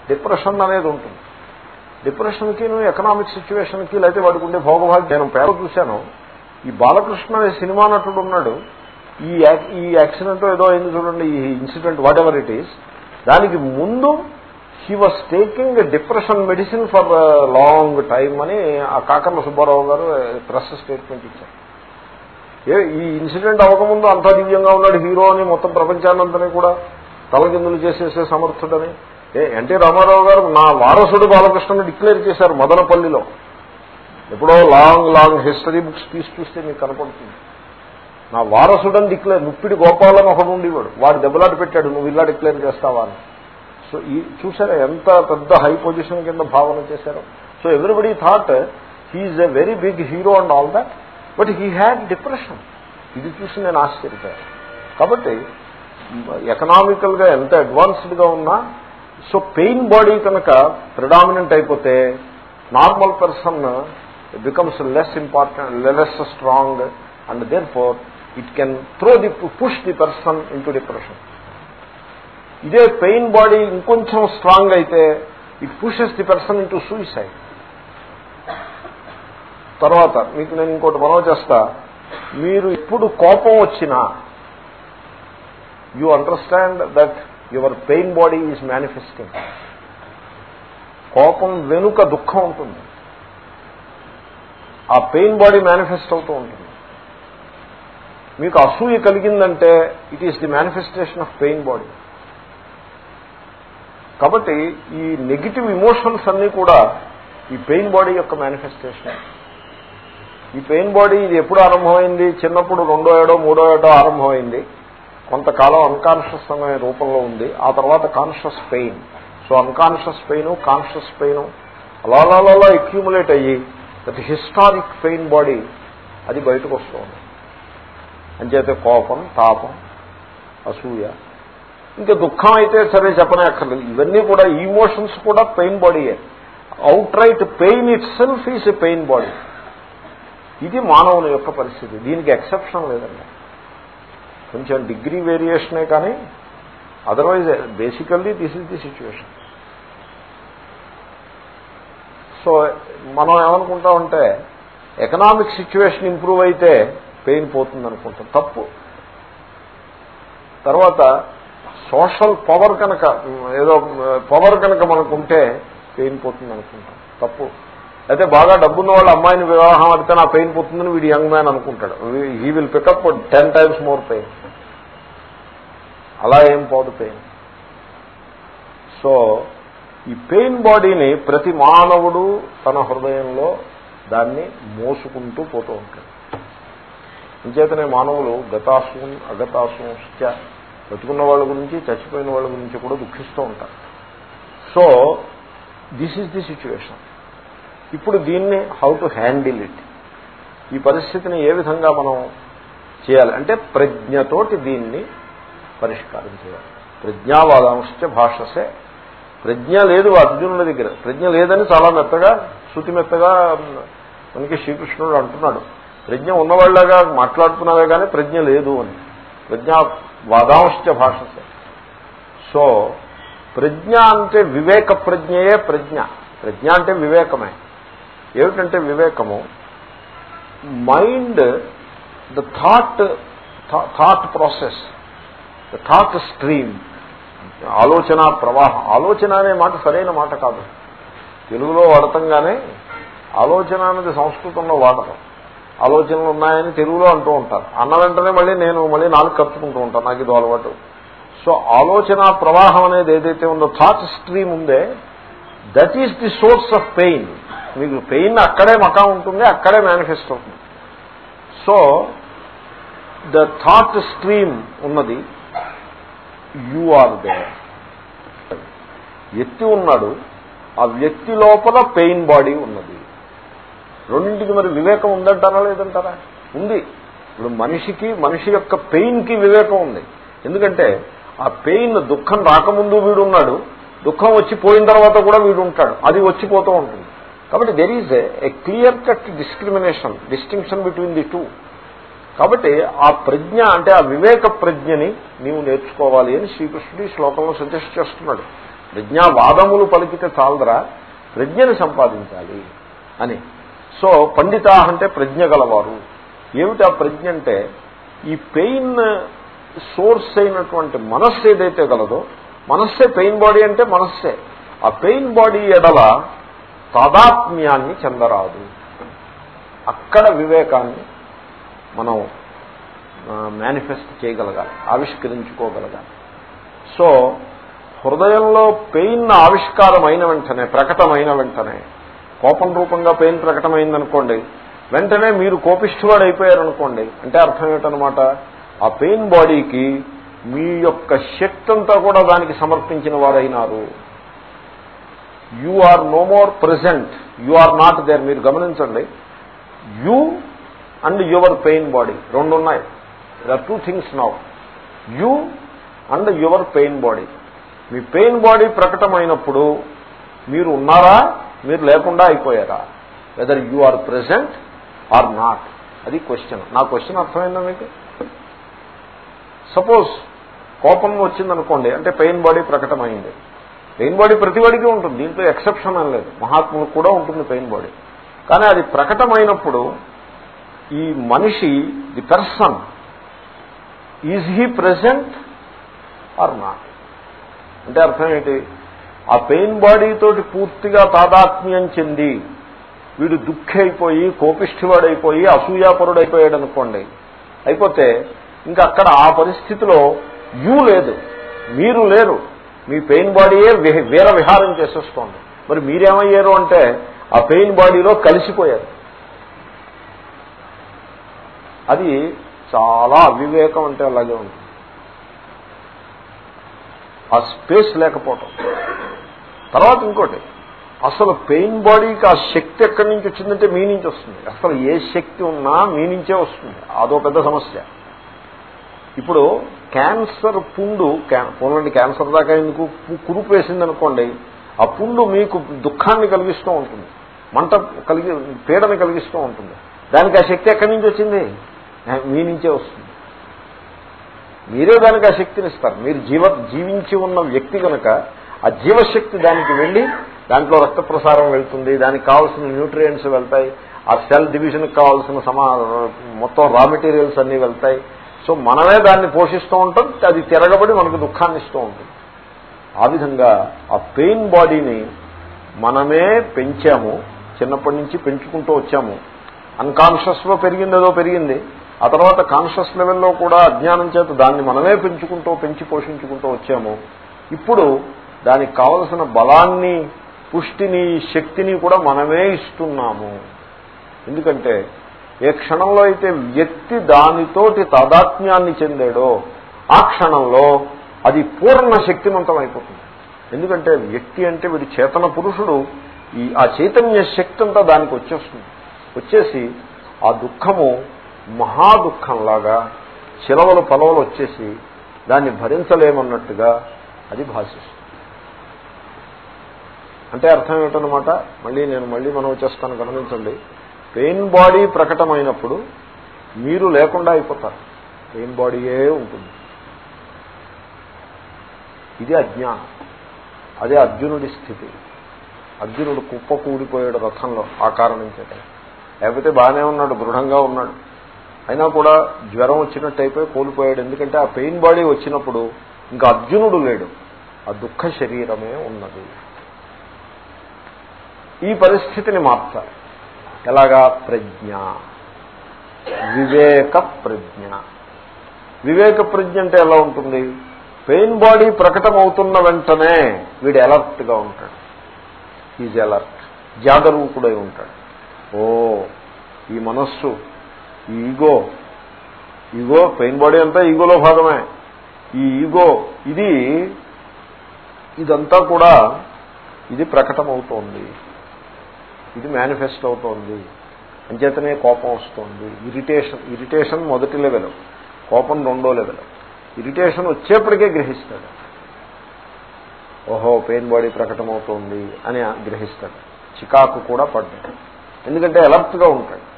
depression అనేది ఉంటుంది. డిప్రెషన్కి ఎకనామిక్ సిచ్యువేషన్కి లేకపోతే వాడికి ఉండే భోగభాగ్యం నేను పేరు చూశాను. ఈ బాలకృష్ణ అనే సినిమా నటుడు ఉన్నాడు. ఈ ఈ యాక్సిడెంట్ ఏదో అయింది చూడండి ఈ incident whatever it is దానికి ముందు he was taking depression medicine for long time అని ఆ కాకర్ల సుబ్బారావు గారు eh, ప్రెస్ స్టేట్మెంట్ ఇచ్చారు. ఏ ఈ ఇన్సిడెంట్ అవ్వకముందు అంతా దివ్యంగా ఉన్నాడు హీరో అని మొత్తం ప్రపంచాన్నంతని కూడా తలకిందులు చేసేసే సమర్థుడని. ఎన్టీ రామారావు గారు నా వారసుడు బాలకృష్ణను డిక్లేర్ చేశారు మదనపల్లిలో. ఎప్పుడో లాంగ్ లాంగ్ హిస్టరీ బుక్స్ తీసి చూస్తే మీకు కనపడుతుంది. నా వారసుడని డిక్లేర్ ముప్పిడి గోపాలని ఒకడు ఉండేవాడు. వాడు దెబ్బలాట పెట్టాడు నువ్వు ఇలా డిక్లేర్ చేస్తావా? అని. సో ఈ చూసారా ఎంత పెద్ద హై పొజిషన్ కింద భావన చేశారు. So everybody thought he's a very big hero and all that but he had depression ఇది చూసి నేను ఆశ్చర్యపోయాను. కాబట్టి ఎకనామికల్గా ఎంత అడ్వాన్స్డ్గా ఉన్నా సో పెయిన్ బాడీ కనుక ప్రిడామినెంట్ అయిపోతే normal person becomes less important less strong and therefore it can throw the push the person into depression. ఇదే పెయిన్ బాడీ ఇంకొంచెం స్ట్రాంగ్ అయితే it pushes the person into suicide. తర్వాత మీకు నేను ఇంకోటి మనవ చేస్తా. మీరు ఇప్పుడు కోపం వచ్చినా you understand that your pain body is manifesting. కోపం వెనుక దుఃఖం ఉంటుంది. ఆ పెయిన్ బాడీ మేనిఫెస్ట్ అవుతూ ఉంటుంది. మీకు అసూయ కలిగిందంటే it is the manifestation of pain body కాబట్టి ఈ నెగిటివ్ ఇమోషన్స్ అన్నీ కూడా ఈ పెయిన్ బాడీ యొక్క మేనిఫెస్టేషన్ ఈ పెయిన్ బాడీ ఇది ఎప్పుడు ఆరంభమైంది? చిన్నప్పుడు రెండో ఏడో మూడో ఏడో ఆరంభమైంది? కొంతకాలం అన్కాన్షియస్ అనే రూపంలో ఉంది. ఆ తర్వాత conscious pain so unconscious pain conscious pain అలా అక్యూములేట్ అయ్యి దట్ హిస్టారిక్ పెయిన్ బాడీ అది బయటకు వస్తుంది. అంచేతే కోపం తాపం అసూయ. ఇంకా దుఃఖం అయితే సరే చెప్పనే అక్కర్లేదు ఇవన్నీ కూడా ఈమోషన్స్ కూడా pain బాడీయే outright pain itself is a pain body ఇది మానవుని యొక్క పరిస్థితి. దీనికి ఎక్సెప్షన్ లేదండి కొంచెం డిగ్రీ వేరియేషనే కానీ otherwise basically this is the situation. So మనం ఏమనుకుంటామంటే ఎకనామిక్ సిచ్యువేషన్ ఇంప్రూవ్ అయితే పెయిన్ పోతుంది అనుకుంటాం తప్పు. తర్వాత సోషల్ పవర్ కనుక ఏదో పవర్ కనుక మనకుంటే పెయిన్ పోతుంది అనుకుంటాం తప్పు. అయితే బాగా డబ్బున్న వాళ్ళ అమ్మాయిని వివాహం అడితే నా పెయిన్ పోతుందని వీడు యంగ్ మ్యాన్ అనుకుంటాడు. He will pick up ten times more pain అలా ఏం పోదు పెయిన్ సో ఈ పెయిన్ బాడీని ప్రతి మానవుడు తన హృదయంలో దాన్ని మోసుకుంటూ పోతూ ఉంటాడు. ఇంచేతనే మానవులు గతాసు అగతాసు బతుకున్న వాళ్ళ గురించి చచ్చిపోయిన వాళ్ళ గురించి కూడా దుఃఖిస్తూ ఉంటారు. So this is the situation ఇప్పుడు దీన్ని హౌ టు హ్యాండిల్ ఇట్ ఈ పరిస్థితిని ఏ విధంగా మనం చేయాలి? అంటే ప్రజ్ఞతోటి దీన్ని పరిష్కారం చేయాలి. ప్రజ్ఞావాదాంశ భాషసే. ప్రజ్ఞ లేదు అర్జునుల దగ్గర. ప్రజ్ఞ లేదని చాలా మెత్తగా శృతి మెత్తగా మనకి శ్రీకృష్ణుడు అంటున్నాడు. ప్రజ్ఞ ఉన్నవాళ్ళగా మాట్లాడుతున్నావే కానీ ప్రజ్ఞ లేదు అని. ప్రజ్ఞా వాదాంశ భాషసే. సో ప్రజ్ఞ అంటే వివేక ప్రజ్ఞయే ప్రజ్ఞ. ప్రజ్ఞ అంటే వివేకమే. ఏమిటంటే వివేకము? Mind the thought thought process the thought stream. ఆలోచన ప్రవాహం. ఆలోచన అనే మాట సరైన మాట కాదు. తెలుగులో వాడతంగానే ఆలోచన అనేది సంస్కృతంలో వాడరు. ఆలోచనలు ఉన్నాయని తెలుగులో అంటూ ఉంటారు. అన్న వెంటనే మళ్ళీ నేను మళ్ళీ నాలుగు కప్పుకుంటూ ఉంటాను. నాకు ఇది అలవాటు. సో ఆలోచన ప్రవాహం అనేది ఏదైతే ఉందో థాట్ స్ట్రీమ్ ఉందే that is the source of pain. మీకు పెయిన్ అక్కడే మకా ఉంటుంది అక్కడే మేనిఫెస్ట్ అవుతుంది. సో ద థాట్ స్ట్రీమ్ ఉన్నది యు ఆర్ దే వ్యక్తి ఉన్నాడు ఆ వ్యక్తి లోపల పెయిన్ బాడీ ఉన్నది. రెండింటికి మరి వివేకం ఉందంటారా లేదంటారా? ఉంది. ఇప్పుడు మనిషికి మనిషి యొక్క పెయిన్కి వివేకం ఉంది. ఎందుకంటే ఆ పెయిన్ దుఃఖం రాకముందు వీడు ఉన్నాడు దుఃఖం వచ్చి పోయిన తర్వాత కూడా వీడు ఉంటాడు అది వచ్చిపోతూ ఉంటుంది. కాబట్టి there is a clear cut discrimination distinction between the two కాబట్టి ఆ ప్రజ్ఞ అంటే ఆ వివేక ప్రజ్ఞని నీవు నేర్చుకోవాలి అని శ్రీకృష్ణుడు ఈ శ్లోకంలో సజెస్ట్ చేస్తున్నాడు. ప్రజ్ఞావాదములు పలికితే చాలదరా ప్రజ్ఞని సంపాదించాలి అని. సో పండితా అంటే ప్రజ్ఞ గలవారు. ఏమిటి ఆ ప్రజ్ఞ అంటే ఈ పెయిన్ సోర్స్ అయినటువంటి మనస్సు ఏదైతే గలదో మనస్సే పెయిన్ బాడీ అంటే మనస్సే. ఆ పెయిన్ బాడీ ఎడల తాదాత్మ్యాన్ని చెందరాదు. అక్కడ వివేకాన్ని మనం మేనిఫెస్ట్ చేయగలగాలి ఆవిష్కరించుకోగలగాలి. సో హృదయంలో పెయిన్ ఆవిష్కారం అయిన వెంటనే ప్రకటమైన వెంటనే కోపం రూపంగా పెయిన్ ప్రకటమైందనుకోండి వెంటనే మీరు కోపిష్ఠువాడు అయిపోయారనుకోండి అంటే అర్థం ఏంటనమాట ఆ పెయిన్ బాడీకి మీ యొక్క శక్తి అంతా కూడా దానికి సమర్పించిన వారైనారు. You are no more present you are not there మీరు గమనించండి. You and your pain body రెండు ఉన్నాయి are two things now you and your pain body. Me pain body ప్రకటమైనప్పుడు మీరు ఉన్నారా? మీరు లేకుండా అయిపోయారా? Whether you are present or not అది క్వశ్చన్ నా క్వశ్చన్ అర్థమైందా మీకు? సపోజ్ కోపం వచ్చిందనుకోండి అంటే పెయిన్ బాడీ ప్రకటమైంది. పెయిన్ బాడీ ప్రతివాడికి ఉంటుంది దీంట్లో ఎక్సెప్షన్ అని లేదు. మహాత్ములకు కూడా ఉంటుంది పెయిన్ బాడీ. కానీ అది ప్రకటమైనప్పుడు ఈ మనిషి the person is he present or not? అంటే అర్థం ఏంటి? ఆ పెయిన్ బాడీతోటి పూర్తిగా తాదాత్మ్యం చెంది వీడు దుఃఖైపోయి కోపిష్ఠివాడైపోయి అసూయాపరుడైపోయాడు అనుకోండి అయిపోతే ఇంకా అక్కడ ఆ పరిస్థితిలో యూ లేదు మీరు లేరు. మీ పెయిన్ బాడీయే వీర విహారం చేసేస్తోంది. మరి మీరేమయ్యారు అంటే ఆ పెయిన్ బాడీలో కలిసిపోయారు. అది చాలా అవివేకం అంటే అలాగే ఉంటుంది. ఆ స్పేస్ లేకపోవటం. తర్వాత ఇంకోటి అసలు పెయిన్ బాడీకి ఆ శక్తి ఎక్కడి నుంచి వచ్చిందంటే మీ నుంచి వస్తుంది. అసలు ఏ శక్తి ఉన్నా మీ నుంచే వస్తుంది. అదో పెద్ద సమస్య. ఇప్పుడు క్యాన్సర్ పుండు పోలండి క్యాన్సర్ దాకా ఎందుకు కురుపు వేసిందనుకోండి ఆ పుండు మీకు దుఃఖాన్ని కలిగిస్తూ ఉంటుంది. మంట కలిగి పీడని కలిగిస్తూ ఉంటుంది. దానికి ఆ శక్తి ఎక్కడి నుంచి వచ్చింది? మీ నుంచే వస్తుంది. మీరే దానికి ఆ శక్తిని ఇస్తారు. మీరు జీవ జీవించి ఉన్న వ్యక్తి కనుక ఆ జీవశక్తి దానికి వెళ్ళి దాంట్లో రక్త ప్రసారం వెళ్తుంది దానికి కావాల్సిన న్యూట్రియంట్స్ వెళ్తాయి ఆ సెల్ డివిజన్కి కావాల్సిన సమా మొత్తం రా మెటీరియల్స్ అన్నీ వెళ్తాయి సో మనమే దాన్ని పోషిస్తూ ఉంటాం అది తిరగబడి మనకు దుఃఖాన్ని ఇస్తూ ఉంటుంది. ఆ విధంగా ఆ పెయిన్ బాడీని మనమే పెంచాము చిన్నప్పటి నుంచి పెంచుకుంటూ వచ్చాము. అన్కాన్షియస్లో పెరిగింది ఏదో పెరిగింది ఆ తర్వాత కాన్షియస్ లెవెల్లో కూడా అజ్ఞానం చేత దాన్ని మనమే పెంచుకుంటూ పెంచి పోషించుకుంటూ వచ్చాము. ఇప్పుడు దానికి కావలసిన బలాన్ని పుష్టిని శక్తిని కూడా మనమే ఇస్తున్నాము. ఎందుకంటే ఏ క్షణంలో అయితే వ్యక్తి దానితోటి తాదాత్మ్యాన్ని చెందాడో ఆ క్షణంలో అది పూర్ణ శక్తిమంతం అయిపోతుంది ఎందుకంటే వ్యక్తి అంటే వీడి చేతన పురుషుడు ఈ ఆ చైతన్య శక్తి అంతా దానికి వచ్చేస్తుంది. వచ్చేసి ఆ దుఃఖము మహా దుఃఖంలాగా చిలవలు పలవలు వచ్చేసి దాన్ని భరించలేమన్నట్టుగా అది భాషిస్తుంది. అంటే అర్థం ఏమిటనమాట మళ్ళీ నేను మళ్ళీ మనం చేస్తాను గమనించండి. పెయిన్ బాడీ ప్రకటమైనప్పుడు మీరు లేకుండా అయిపోతారు. పెయిన్ బాడీయే ఉంటుంది. ఇది అజ్ఞానం. అదే అర్జునుడి స్థితి. అర్జునుడు కుప్ప కూడిపోయాడు రథంలో ఆ కారణం చేత. లేకపోతే బాగానే ఉన్నాడు దృఢంగా ఉన్నాడు. అయినా కూడా జ్వరం వచ్చినట్టు అయిపోయి కోల్పోయాడు. ఎందుకంటే ఆ పెయిన్ బాడీ వచ్చినప్పుడు ఇంకా అర్జునుడు లేడు. ఆ దుఃఖ శరీరమే ఉన్నది. ఈ పరిస్థితిని మార్చాలి. ఎలాగా? ప్రజ్ఞ. వివేక ప్రజ్ఞ. వివేక ప్రజ్ఞ అంటే ఎలా ఉంటుంది? పెయిన్ బాడీ ప్రకటమవుతున్న వెంటనే వీడు అలర్ట్గా ఉంటాడు. ఈజ్ అలర్ట్ జాగరూకుడై ఉంటాడు. ఓ ఈ మనస్సు ఈ ఈగో. ఈగో పెయిన్ బాడీ అంతా ఈగోలో భాగమే. ఈ ఈగో ఇది ఇదంతా కూడా ఇది ప్రకటమవుతోంది. ఇది మేనిఫెస్ట్ అవుతోంది. అంచేతనే కోపం వస్తోంది. ఇరిటేషన్ ఇరిటేషన్ మొదటి లెవెల్ కోపం రెండో లెవెల్ ఇరిటేషన్ వచ్చేప్పటికే గ్రహిస్తాడు. ఓహో పెయిన్ బాడీ ప్రకటమవుతోంది అని గ్రహిస్తాడు. చికాకు కూడా పడ్డాడు. ఎందుకంటే అలర్ట్గా ఉంటాడు.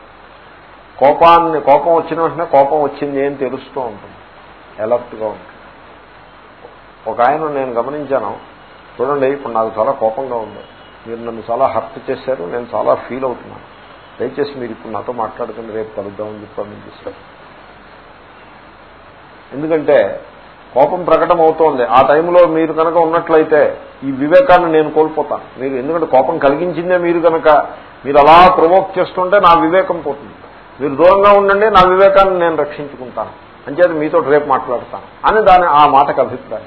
కోపాన్ని కోపం వచ్చిన వెంటనే కోపం వచ్చింది అని తెలుస్తూ ఉంటుంది. అలర్ట్గా ఉంటుంది ఒక ఆయన నేను గమనించాను. చూడండి ఇప్పుడు నాకు చాలా కోపంగా ఉంది. మీరు నన్ను చాలా హర్ట్ చేశారు నేను చాలా ఫీల్ అవుతున్నాను. దయచేసి మీరు ఇప్పుడు నాతో మాట్లాడుకుని రేపు కలుద్దామని చెప్పి చేశారు. ఎందుకంటే కోపం ప్రకటన అవుతోంది. ఆ టైంలో మీరు కనుక ఉన్నట్లయితే ఈ వివేకాన్ని నేను కోల్పోతాను. మీరు ఎందుకంటే కోపం కలిగించిందే మీరు కనుక. మీరు అలా ప్రమోక్ చేస్తుంటే నా వివేకం పోతుంది. మీరు దూరంగా ఉండండి నా వివేకాన్ని నేను రక్షించుకుంటాను. అంచేది మీతో రేపు మాట్లాడతాను. అని దాని ఆ మాటకు అభిప్రాయం.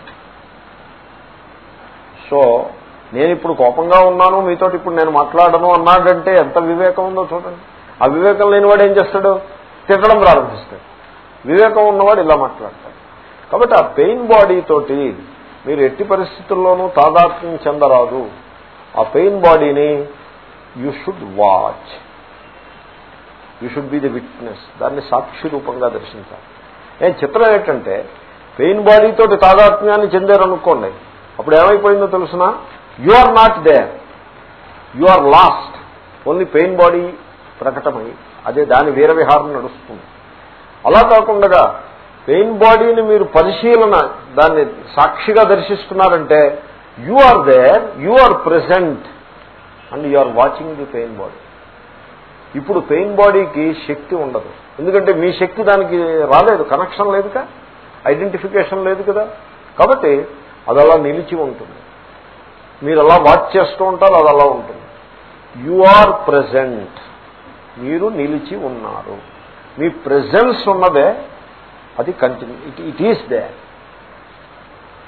సో నేను ఇప్పుడు కోపంగా ఉన్నాను మీతో ఇప్పుడు నేను మాట్లాడను అన్నాడంటే ఎంత వివేకం ఉందో చూడండి. ఆ వివేకం లేనివాడు ఏం చేస్తాడు? తిట్టడం ప్రారంభిస్తాడు. వివేకం ఉన్నవాడు ఇలా మాట్లాడతాడు. కాబట్టి ఆ పెయిన్ బాడీ తోటి మీరు ఎట్టి పరిస్థితుల్లోనూ తాదాత్మ్యం చెందరాదు. ఆ పెయిన్ బాడీని you should watch. You should be the witness. దాన్ని సాక్షి రూపంగా దర్శించాలి. నేను చిత్రం ఏంటంటే పెయిన్ బాడీతోటి తాదాత్మ్యాన్ని చెందారనుకోండి అప్పుడు ఏమైపోయిందో తెలుసినా? You are not there you are lost only pain body ప్రకటమై అదే దాని వీర విహారం నడుస్తుంది. అలా కాకుండా పెయిన్ బాడీని మీరు పరిశీలన దాన్ని సాక్షిగా దర్శిస్తున్నారంటే you are there you are present and you are watching the pain body ఇప్పుడు పెయిన్ బాడీకి శక్తి ఉండదు. ఎందుకంటే మీ శక్తి దానికి రాలేదు కనెక్షన్ లేదుగా ఐడెంటిఫికేషన్ లేదు కదా. కాబట్టి అది అలా నిలిచి ఉంటుంది. మీరు అలా వాచ్ చేస్తూ ఉంటారు అది అలా ఉంటుంది. యు ఆర్ ప్రజెంట్ మీరు నిలిచి ఉన్నారు. మీ ప్రెజెన్స్ ఉన్నదే అది continue it it is the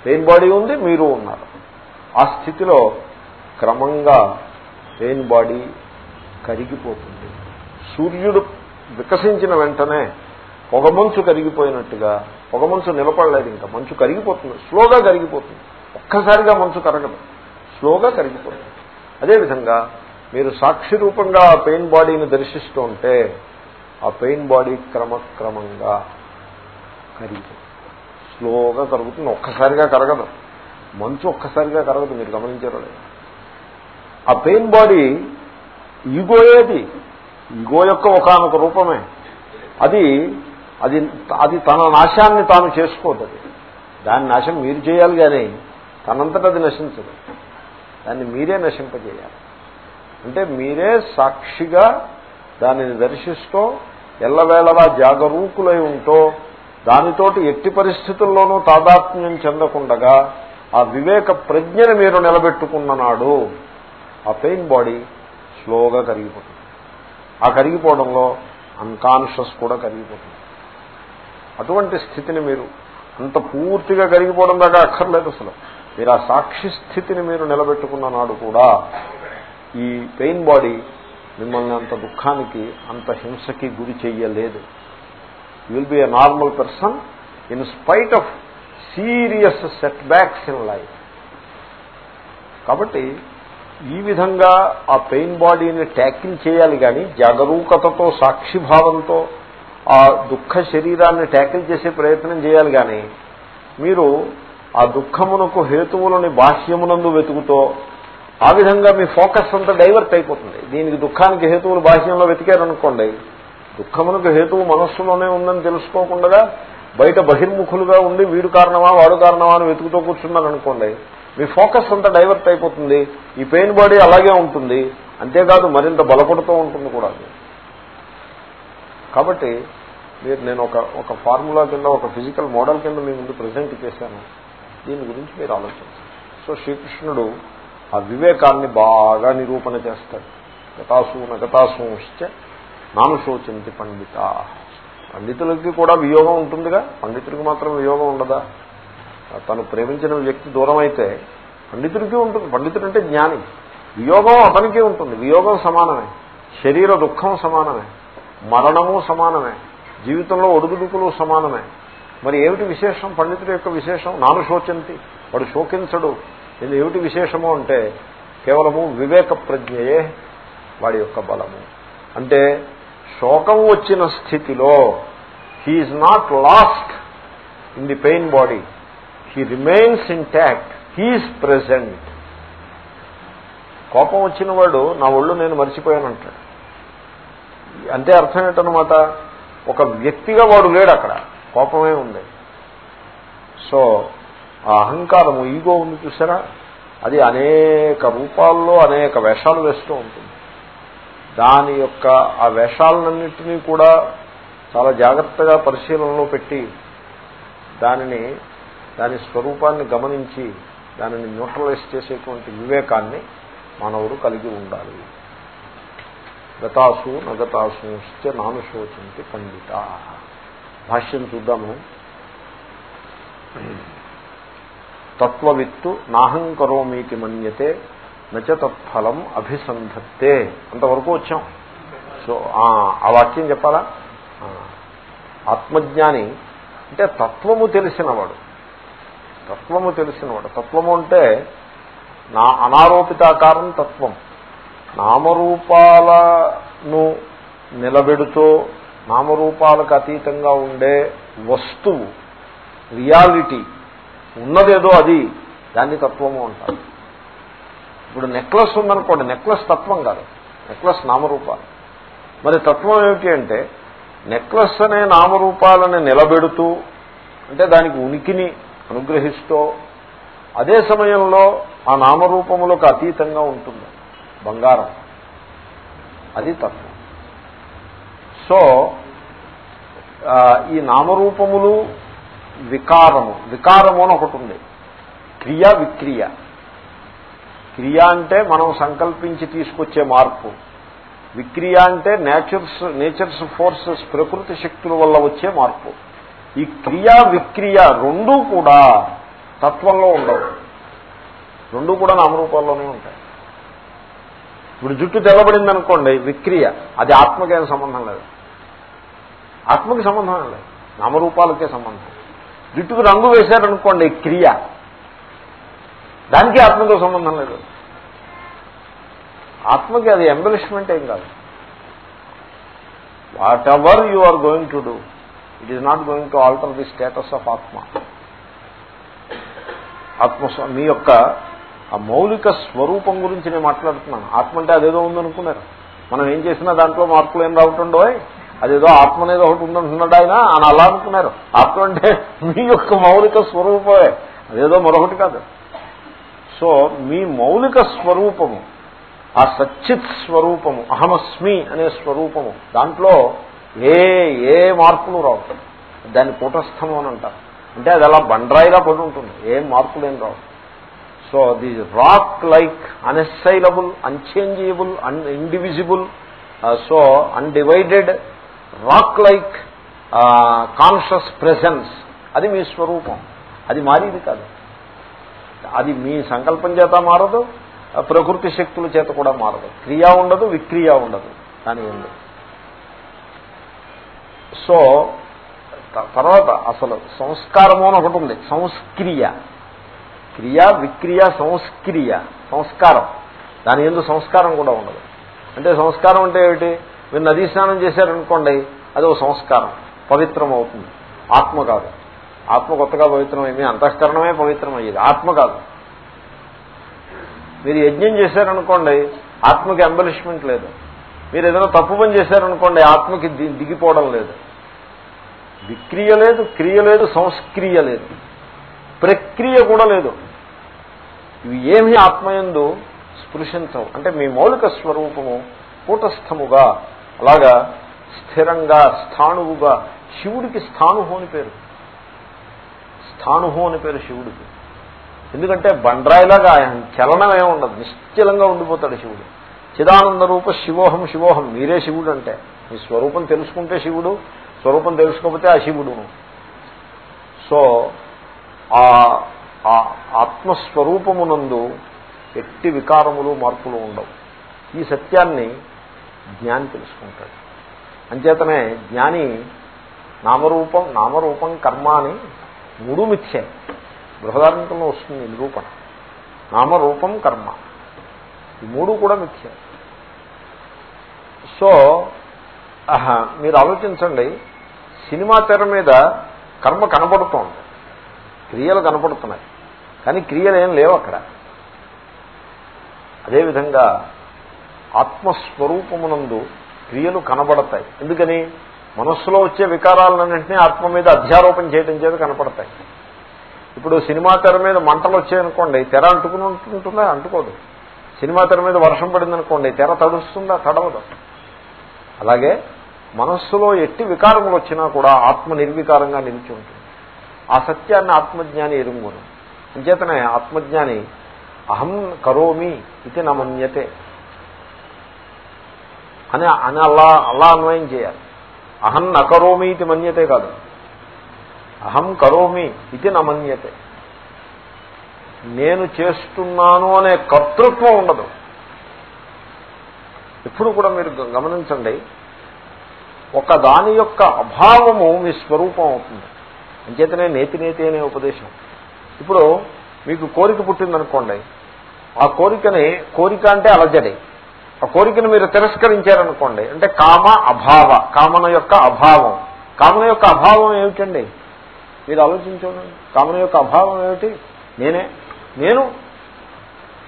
pain body ఉంది మీరు ఉన్నారు. ఆ స్థితిలో క్రమంగా పెయిన్ బాడీ కరిగిపోతుంది. సూర్యుడు వికసించిన వెంటనే పొగమంచు కరిగిపోయినట్టుగా పొగమంచు నిలబడలేదు ఇంకా మంచు కరిగిపోతుంది స్లోగా కరిగిపోతుంది. ఒక్కసారిగా మంచు కరగదు. స్లోగా కరిగిపోతుంది. అదేవిధంగా మీరు సాక్షి రూపంగా ఆ పెయిన్ బాడీని దర్శిస్తూ ఉంటే ఆ పెయిన్ బాడీ క్రమక్రమంగా కరిగిపోతుంది. స్లోగా కరుగుతుంది. ఒక్కసారిగా కరగదు. మంచు ఒక్కసారిగా కరగదు. మీరు గమనించారు ఆ పెయిన్ బాడీ ఈగోయేది. ఈగో యొక్క ఒకనొక రూపమే. అది అది అది తన నాశాన్ని తాను చేసుకోదు. దాని నాశం మీరు చేయాలి కానీ తనంతట అది నశించదు. దాన్ని మీరే నశింపజేయాలి. అంటే మీరే సాక్షిగా దానిని దర్శిస్తూ ఎల్లవేళలా జాగరూకులై ఉంటూ దానితోటి ఎట్టి పరిస్థితుల్లోనూ తాదాత్మ్యం చెందకుండగా ఆ వివేక ప్రజ్ఞని మీరు నిలబెట్టుకున్న నాడు ఆ పెయిన్ బాడీ స్లోగా కరిగిపోతుంది. ఆ కరిగిపోవడంలో అన్కాన్షియస్ కూడా కరిగిపోతుంది. అటువంటి స్థితిని మీరు అంత పూర్తిగా కరిగిపోవడం దాకా అక్కర్లేదు అసలు. మీరు ఆ సాక్షి స్థితిని మీరు నిలబెట్టుకున్న నాడు కూడా ఈ పెయిన్ బాడీ మిమ్మల్ని అంత దుఃఖానికి అంత హింసకి గురి చెయ్యలేదు. Will be a normal person in spite of serious setbacks in life కాబట్టి ఈ విధంగా ఆ పెయిన్ బాడీని ట్యాకిల్ చేయాలి కానీ జాగరూకతతో సాక్షిభావంతో ఆ దుఃఖ శరీరాన్ని ట్యాకిల్ చేసే ప్రయత్నం చేయాలి కానీ మీరు ఆ దుఃఖమునకు హేతువులని బాహ్యమునందు వెతుకుతో ఆ విధంగా మీ ఫోకస్ అంతా డైవర్ట్ అయిపోతుంది. దీనికి దుఃఖానికి హేతువులు బాహ్యంలో వెతికారనుకోండి దుఃఖమునకు హేతువు మనస్సులోనే ఉందని తెలుసుకోకుండా బయట బహిర్ముఖులుగా ఉండి వీడు కారణమా వాడు కారణమా అని వెతుకుతూ కూర్చున్నారనుకోండి మీ ఫోకస్ అంతా డైవర్ట్ అయిపోతుంది. ఈ పెయిన్ బాడీ అలాగే ఉంటుంది. అంతేకాదు మరింత బలపడుతూ ఉంటుంది కూడా కాబట్టి మీరు నేను ఒక ఒక ఫార్ములా కింద ఒక ఫిజికల్ మోడల్ కింద మీ ముందు ప్రజెంట్ చేశాను. దీని గురించి మీరు ఆలోచించండి. సో శ్రీకృష్ణుడు ఆ వివేకాన్ని బాగా నిరూపణ చేస్తాడు. గతాసూన గతాసూశ్చ నానుశోచించి పండిత. పండితులకి కూడా వియోగం ఉంటుందిగా? పండితుడికి మాత్రం వియోగం ఉండదా? తను ప్రేమించిన వ్యక్తి దూరం అయితే పండితుడికి ఉంటుంది. పండితుడు అంటే జ్ఞాని. వియోగం అతనికి ఉంటుంది. వియోగం సమానమే. శరీర దుఃఖం సమానమే. మరణము సమానమే. జీవితంలో ఒడుగుడుకులు సమానమే. మరి ఏమిటి విశేషం? పండితుడి యొక్క విశేషం? నాను శోచంతి. వాడు శోకించడు. ఇది ఏమిటి విశేషము అంటే కేవలము వివేక ప్రజ్ఞయే వాడి యొక్క బలము. అంటే శోకం వచ్చిన స్థితిలో he is not lost in the pain body he remains intact he is present కోపం వచ్చిన వాడు నా ఒళ్ళు నేను మర్చిపోయానంటాడు. అంటే అర్థం ఏంటనమాట ఒక వ్యక్తిగా వాడు లేడు అక్కడ. కోపమే ఉంది. సో ఆ అహంకారము ఈగో ఉంది చూసారా? అది అనేక రూపాల్లో అనేక వేషాలు వేస్తూ ఉంటుంది. దాని యొక్క ఆ వేషాలన్నింటినీ కూడా చాలా జాగ్రత్తగా పరిశీలనలో పెట్టి దానిని దాని స్వరూపాన్ని గమనించి దానిని న్యూట్రలైజ్ చేసేటువంటి వివేకాన్ని మానవుడు కలిగి ఉండాలి. గతాసు నగతాసు నాను శోచించి పండిత. భాష్యం చూద్దాము. తత్వవిత్తు నాహం కరోమీతి మన్యతే నచ తత్ఫలం అభిసంధత్తే. అంతవరకు వచ్చాం. సో ఆ వాక్యం చెప్పాలా? ఆత్మజ్ఞాని అంటే తత్వము తెలిసినవాడు. తత్వము తెలిసినవాడు. తత్వము అంటే నా అనారోపితాకారం తత్వం. నామరూపాలను నిలబెడుతూ నామరూపాలకు అతీతంగా ఉండే వస్తువు రియాలిటీ ఉన్నదేదో అది దాన్ని తత్వము అంటారు. ఇప్పుడు నెక్లెస్ ఉందనుకోండి నెక్లెస్ తత్వం కాదు. నెక్లెస్ నామరూపాలు. మరి తత్వం ఏమిటి అంటే నెక్లెస్ అనే నామరూపాలని నిలబెడుతూ అంటే దానికి ఉనికిని అనుగ్రహిస్తూ అదే సమయంలో ఆ నామరూపములకు అతీతంగా ఉంటుంది. బంగారం. అది తత్వం. సో ఈ నామరూపములు వికారము. వికారము అని ఒకటి ఉంది. క్రియ విక్రియ. క్రియ అంటే మనం సంకల్పించి తీసుకొచ్చే మార్పు. విక్రియ అంటే నేచర్స్ నేచర్స్ ఫోర్సెస్ ప్రకృతి శక్తుల వల్ల వచ్చే మార్పు. ఈ క్రియా విక్రియ రెండూ కూడా తత్వంలో ఉండవు. రెండూ కూడా నామరూపాల్లోనే ఉంటాయి. ఇప్పుడు జుట్టు తెల్లబడింది అనుకోండి విక్రియ. అది ఆత్మకేం సంబంధం లేదు. ఆత్మకి సంబంధం లేదు నామరూపాలకే సంబంధం. జుట్టుకు రంగు వేశారనుకోండి క్రియ. దానికి ఆత్మతో సంబంధం లేదు. ఆత్మకి అది ఎంబలిష్మెంట్ ఏం కాదు. Whatever you are going to do it is not going to alter the status of ఆత్మ ఆత్మ మీ యొక్క ఆ మౌలిక స్వరూపం గురించి నేను మాట్లాడుతున్నాను. ఆత్మ అంటే అదేదో ఉందనుకున్నారు. మనం ఏం చేసినా దాంట్లో మార్పులు ఏం రావటండో అదేదో ఆత్మ అనేది ఒకటి ఉందంటున్నాడు ఆయన అని అలా అనుకున్నారు. ఆత్మ అంటే మీ యొక్క మౌలిక స్వరూపమే. అదేదో మరొకటి కాదు. సో మీ మౌలిక స్వరూపము ఆ సచ్చిత్ స్వరూపము అహమస్మి అనే స్వరూపము దాంట్లో ఏ ఏ మార్పులు రావు. దాన్ని కూటస్థము అని అంటారు. అంటే అది అలా బండ్రాయిగా పడి ఉంటుంది. ఏం మార్పులు ఏం రావు. So the rock like unassailable unchangeable an indivisible so undivided rock like conscious presence. అది మీ స్వరూపం. అది మారేది కాదు. అది మీ సంకల్పం చేత మారదు ప్రకృతి శక్తుల చేత కూడా మారదు. క్రియ ఉండదు విక్రియ ఉండదు. దాని ఉంది సో తర్వాత అసలు సంస్కారము అని ఒకటి ఉంది. సంస్క్రియ. క్రియ విక్రియ సంస్క్రియ. సంస్కారం. దాని ఎందు సంస్కారం కూడా ఉండదు. అంటే సంస్కారం అంటే ఏమిటి? మీరు నదీ స్నానం చేశారనుకోండి అది ఒక సంస్కారం పవిత్రం అవుతుంది ఆత్మ కాదు. ఆత్మ కొత్తగా పవిత్రం మీ అంతఃకరణమే పవిత్రం అయ్యేది ఆత్మ కాదు. మీరు యజ్ఞం చేశారనుకోండి ఆత్మకి ఎంబలిష్మెంట్ లేదు. మీరు ఏదైనా తప్పు పని చేశారనుకోండి ఆత్మకి దిగిపోవడం లేదు. విక్రియ లేదు క్రియ లేదు సంస్క్రియ లేదు. ప్రక్రియ కూడా లేదు. ఇవి ఏమీ ఆత్మయందు స్పృశించవు. అంటే మీ మౌలిక స్వరూపము కూటస్థముగా అలాగా స్థిరంగా స్థాణువుగా శివుడికి స్థాణుహు అని పేరు. స్థాణుహు అని పేరు శివుడికి. ఎందుకంటే బండ్రాయిలాగా ఆయన చలనమే ఉండదు. నిశ్చలంగా ఉండిపోతాడు శివుడు. చిదానంద రూప శివోహం శివోహం. మీరే శివుడు అంటే మీ స్వరూపం తెలుసుకుంటే శివుడు స్వరూపం తెలుసుకోకపోతే ఆ శివుడును. సో ఆ ఆత్మస్వరూపమునందు ఎట్టి వికారములు మార్పులు ఉండవు. ఈ సత్యాన్ని జ్ఞాని తెలుసుకుంటాడు. అంచేతనే జ్ఞాని నామరూపం నామరూపం కర్మ అని మూడు మిథ్యే బృహదారంకంలో వస్తుంది నిరూపణ. నామరూపం కర్మ. ఈ మూడు కూడా మిథ్య. సో మీరు ఆలోచించండి. సినిమా తెర మీద కర్మ కనపడుతోంది. క్రియలు కనపడుతున్నాయి. కానీ క్రియలు ఏం లేవు అక్కడ. అదేవిధంగా ఆత్మస్వరూపమునందు క్రియలు కనబడతాయి. ఎందుకని? మనస్సులో వచ్చే వికారాలన్నింటినీ ఆత్మ మీద అధ్యారోపణ చేయడం చేత కనపడతాయి. ఇప్పుడు సినిమా తెర మీద మంటలు వచ్చాయనుకోండి తెర అంటుకుని ఉంటుందా? అంటుకోదు. సినిమా తెర మీద వర్షం పడిందనుకోండి తెర తడుస్తుందా? తడవదు. అలాగే మనస్సులో ఎట్టి వికారములు వచ్చినా కూడా ఆత్మ నిర్వికారంగా నిలిచి ఉంటుంది. ఆ సత్యాన్ని ఆత్మజ్ఞాని ఎరుంగును. అంచేతనే ఆత్మజ్ఞాని అహం కరోమి ఇది నమన్యతే. అని అని అల్లా అలా అన్వయం చేయాలి. అహం నకరోమి ఇది మన్యతే కాదు. అహం కరోమి ఇది నమన్యతే నేను చేస్తున్నాను అనే కర్తృత్వం ఉండదు. ఇప్పుడు కూడా మీరు గమనించండి ఒక దాని యొక్క అభావము మీ స్వరూపం అవుతుంది. అంచేతనే నేతి నేతి అనే ఉపదేశం. ఇప్పుడు మీకు కోరిక పుట్టిందనుకోండి ఆ కోరికని కోరిక అంటే అలజడి. ఆ కోరికను మీరు తిరస్కరించారనుకోండి అంటే కామ అభావ కామన యొక్క అభావం. కామన యొక్క అభావం ఏమిటండి? మీరు ఆలోచించండి. కామన యొక్క అభావం ఏమిటి? నేనే. నేను.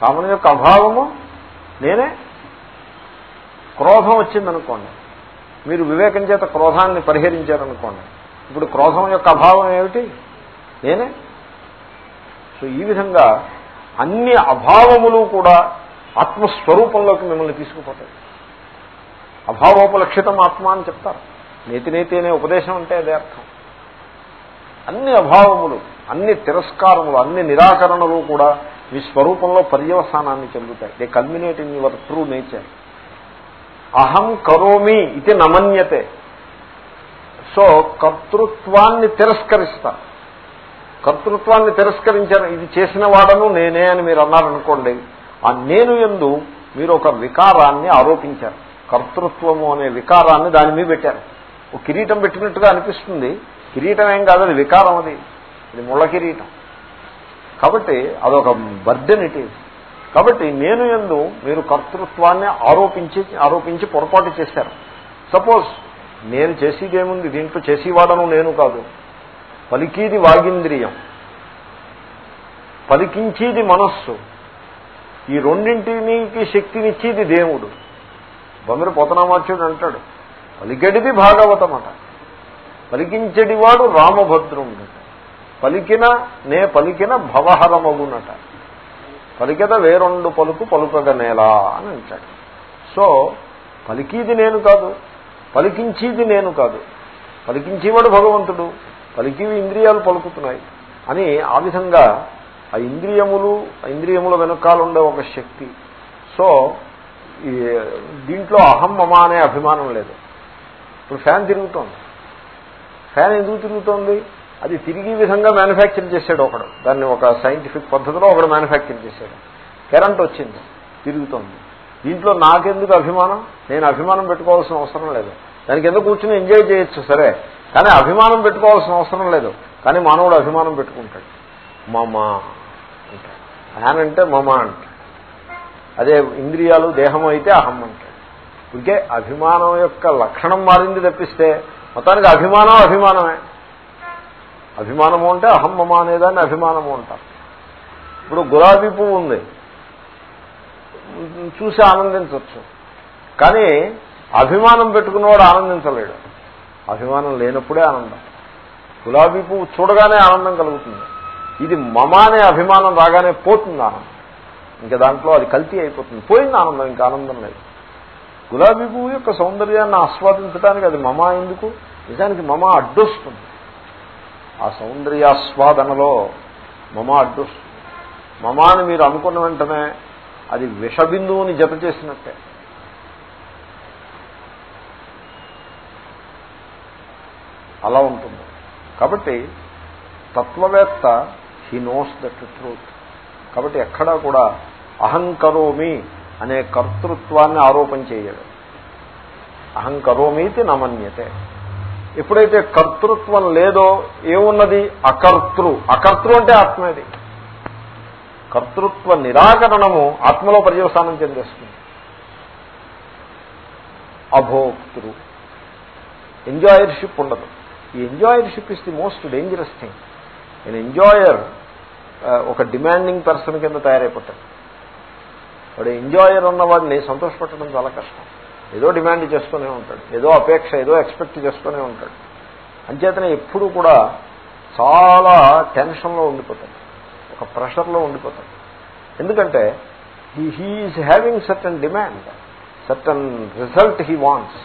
కామన యొక్క అభావము నేనే. క్రోధం వచ్చిందనుకోండి మీరు వివేకం చేత క్రోధాన్ని పరిహరించారనుకోండి ఇప్పుడు క్రోధం యొక్క అభావం ఏమిటి? నేనే. సో ఈ విధంగా అన్ని అభావములు కూడా ఆత్మస్వరూపంలోకి మిమ్మల్ని తీసుకుపోతాయి. అభావోపలక్షితం ఆత్మ అని చెప్తారు. నేతి నేతి అనే ఉపదేశం అంటే అదే అర్థం. అన్ని అభావములు అన్ని తిరస్కారములు అన్ని నిరాకరణలు కూడా మీ స్వరూపంలో పర్యవసానాన్ని చెందుతాయి. They culminate in your true nature అహం కరోమి ఇది నమన్యతే. సో కర్తృత్వాన్ని తిరస్కరిస్తా కర్తృత్వాన్ని తిరస్కరించారు. ఇది చేసిన వాడను నేనే అని మీరు అన్నారనుకోండి ఆ నేను ఎందు మీరు ఒక వికారాన్ని ఆరోపించారు. కర్తృత్వము అనే వికారాన్ని దాని మీద పెట్టారు. ఒక కిరీటం పెట్టినట్టుగా అనిపిస్తుంది. కిరీటం ఏం కాదు అది వికారం అది. ఇది ముళ్ళ కిరీటం. కాబట్టి అదొక బర్డెన్ ఇట్ ఈజ్. కాబట్టి నేను ఎందు మీరు కర్తృత్వాన్ని ఆరోపించి ఆరోపించి పొరపాటు చేశారు. సపోజ్ నేను చేసేదేముంది దీంట్లో చేసేవాడను నేను కాదు. పలికీది వాగింద్రియం. పలికించేది మనస్సు. ఈ రెండింటికి శక్తినిచ్చేది దేవుడు. బొమ్మరి పోతనామాచ్యుడు అంటాడు పలికెడిది భాగవతం అట పలికించెడివాడు రామభద్రుడు. పలికిన నే పలికిన భవహరమగునట. పలికెద వేరొండు పలుకు పలుకగ నేలా అని అంటాడు. సో పలికిది నేను కాదు పలికించేది నేను కాదు. పలికించేవాడు భగవంతుడు పలికివి ఇంద్రియాలు పలుకుతున్నాయి అని ఆ విధంగా ఆ ఇంద్రియములు ఇంద్రియముల వెనకాలండే ఒక శక్తి. సో దీంట్లో అహం మమ అనే అభిమానం లేదు. ఇప్పుడు ఫ్యాన్ తిరుగుతోంది. ఫ్యాన్ ఎందుకు తిరుగుతోంది? అది తిరిగి విధంగా మ్యానుఫ్యాక్చర్ చేశాడు ఒకడు. దాన్ని ఒక సైంటిఫిక్ పద్ధతిలో ఒకడు మ్యానుఫ్యాక్చర్ చేశాడు. కరెంట్ వచ్చింది తిరుగుతోంది. దీంట్లో నాకెందుకు అభిమానం? నేను అభిమానం పెట్టుకోవాల్సిన అవసరం లేదు. దానికి ఎందుకు కూర్చుని ఎంజాయ్ చేయొచ్చు? సరే. కానీ అభిమానం పెట్టుకోవాల్సిన అవసరం లేదు. కానీ మానవుడు అభిమానం పెట్టుకుంటాడు. మమ అంటాడు. అంటే మమ అంటాడు. అదే ఇంద్రియాలు దేహం అయితే అహం అంటాడు. ఇంకే అభిమానం యొక్క లక్షణం మారింది తప్పిస్తే మొత్తానికి అభిమానం అభిమానమే. అభిమానము అంటే అహం మమ అనేదాన్ని అభిమానము అంటారు. ఇప్పుడు గులాబీ పువ్వు ఉంది. చూసి ఆనందించవచ్చు కానీ అభిమానం పెట్టుకున్నవాడు ఆనందించలేడు. అభిమానం లేనప్పుడే ఆనందం. గులాబీ పువ్వు చూడగానే ఆనందం కలుగుతుంది. ఇది మమ అనే అభిమానం రాగానే పోతుంది ఆనందం. ఇంకా దాంట్లో అది కల్తీ అయిపోతుంది. పోయింది ఆనందం ఇంకా ఆనందం లేదు. గులాబీ పువ్వు యొక్క సౌందర్యాన్ని ఆస్వాదించడానికి అది మమ ఎందుకు? నిజానికి మమ అడ్డొస్తుంది. ఆ సౌందర్యాస్వాదనలో మమ అడ్డొస్తుంది. మమా అని మీరు అనుకున్న వెంటనే అది విషబిందువుని జత చేసినట్టే. అలా ఉంటుంది. కాబట్టి తత్వవేత్త హీ నోస్ దట్ ట్రూత్ కాబట్టి ఎక్కడా కూడా అహంకరోమి అనే కర్తృత్వాన్ని ఆరోపణ చేయడు అహంకరోమీతి నమన్యతే. ఎప్పుడైతే కర్తృత్వం లేదో ఏమున్నది? అకర్తృ. అకర్తృ అంటే ఆత్మేది కర్తృత్వ నిరాకరణము ఆత్మలో పర్యవసానం చెందేస్తుంది. అభోక్తృ. ఎంజాయర్షిప్ ఉండదు. ఈ enjoyership is the most dangerous thing an enjoyer ఒక డిమాండింగ్ పర్సన్ కింద తయారైపోతాడు. వాడు ఎంజాయర్ ఉన్నవాడిని సంతోషపెట్టడం చాలా కష్టం. ఏదో డిమాండ్ చేస్తూనే ఉంటాడు. ఏదో అపేక్ష ఏదో ఎక్స్పెక్ట్ చేస్తూనే ఉంటాడు. అంచేతనే ఎప్పుడు కూడా చాలా టెన్షన్లో ఉండిపోతాడు. ఒక ప్రెషర్లో ఉండిపోతాడు. ఎందుకంటే he he is having certain demand certain result he wants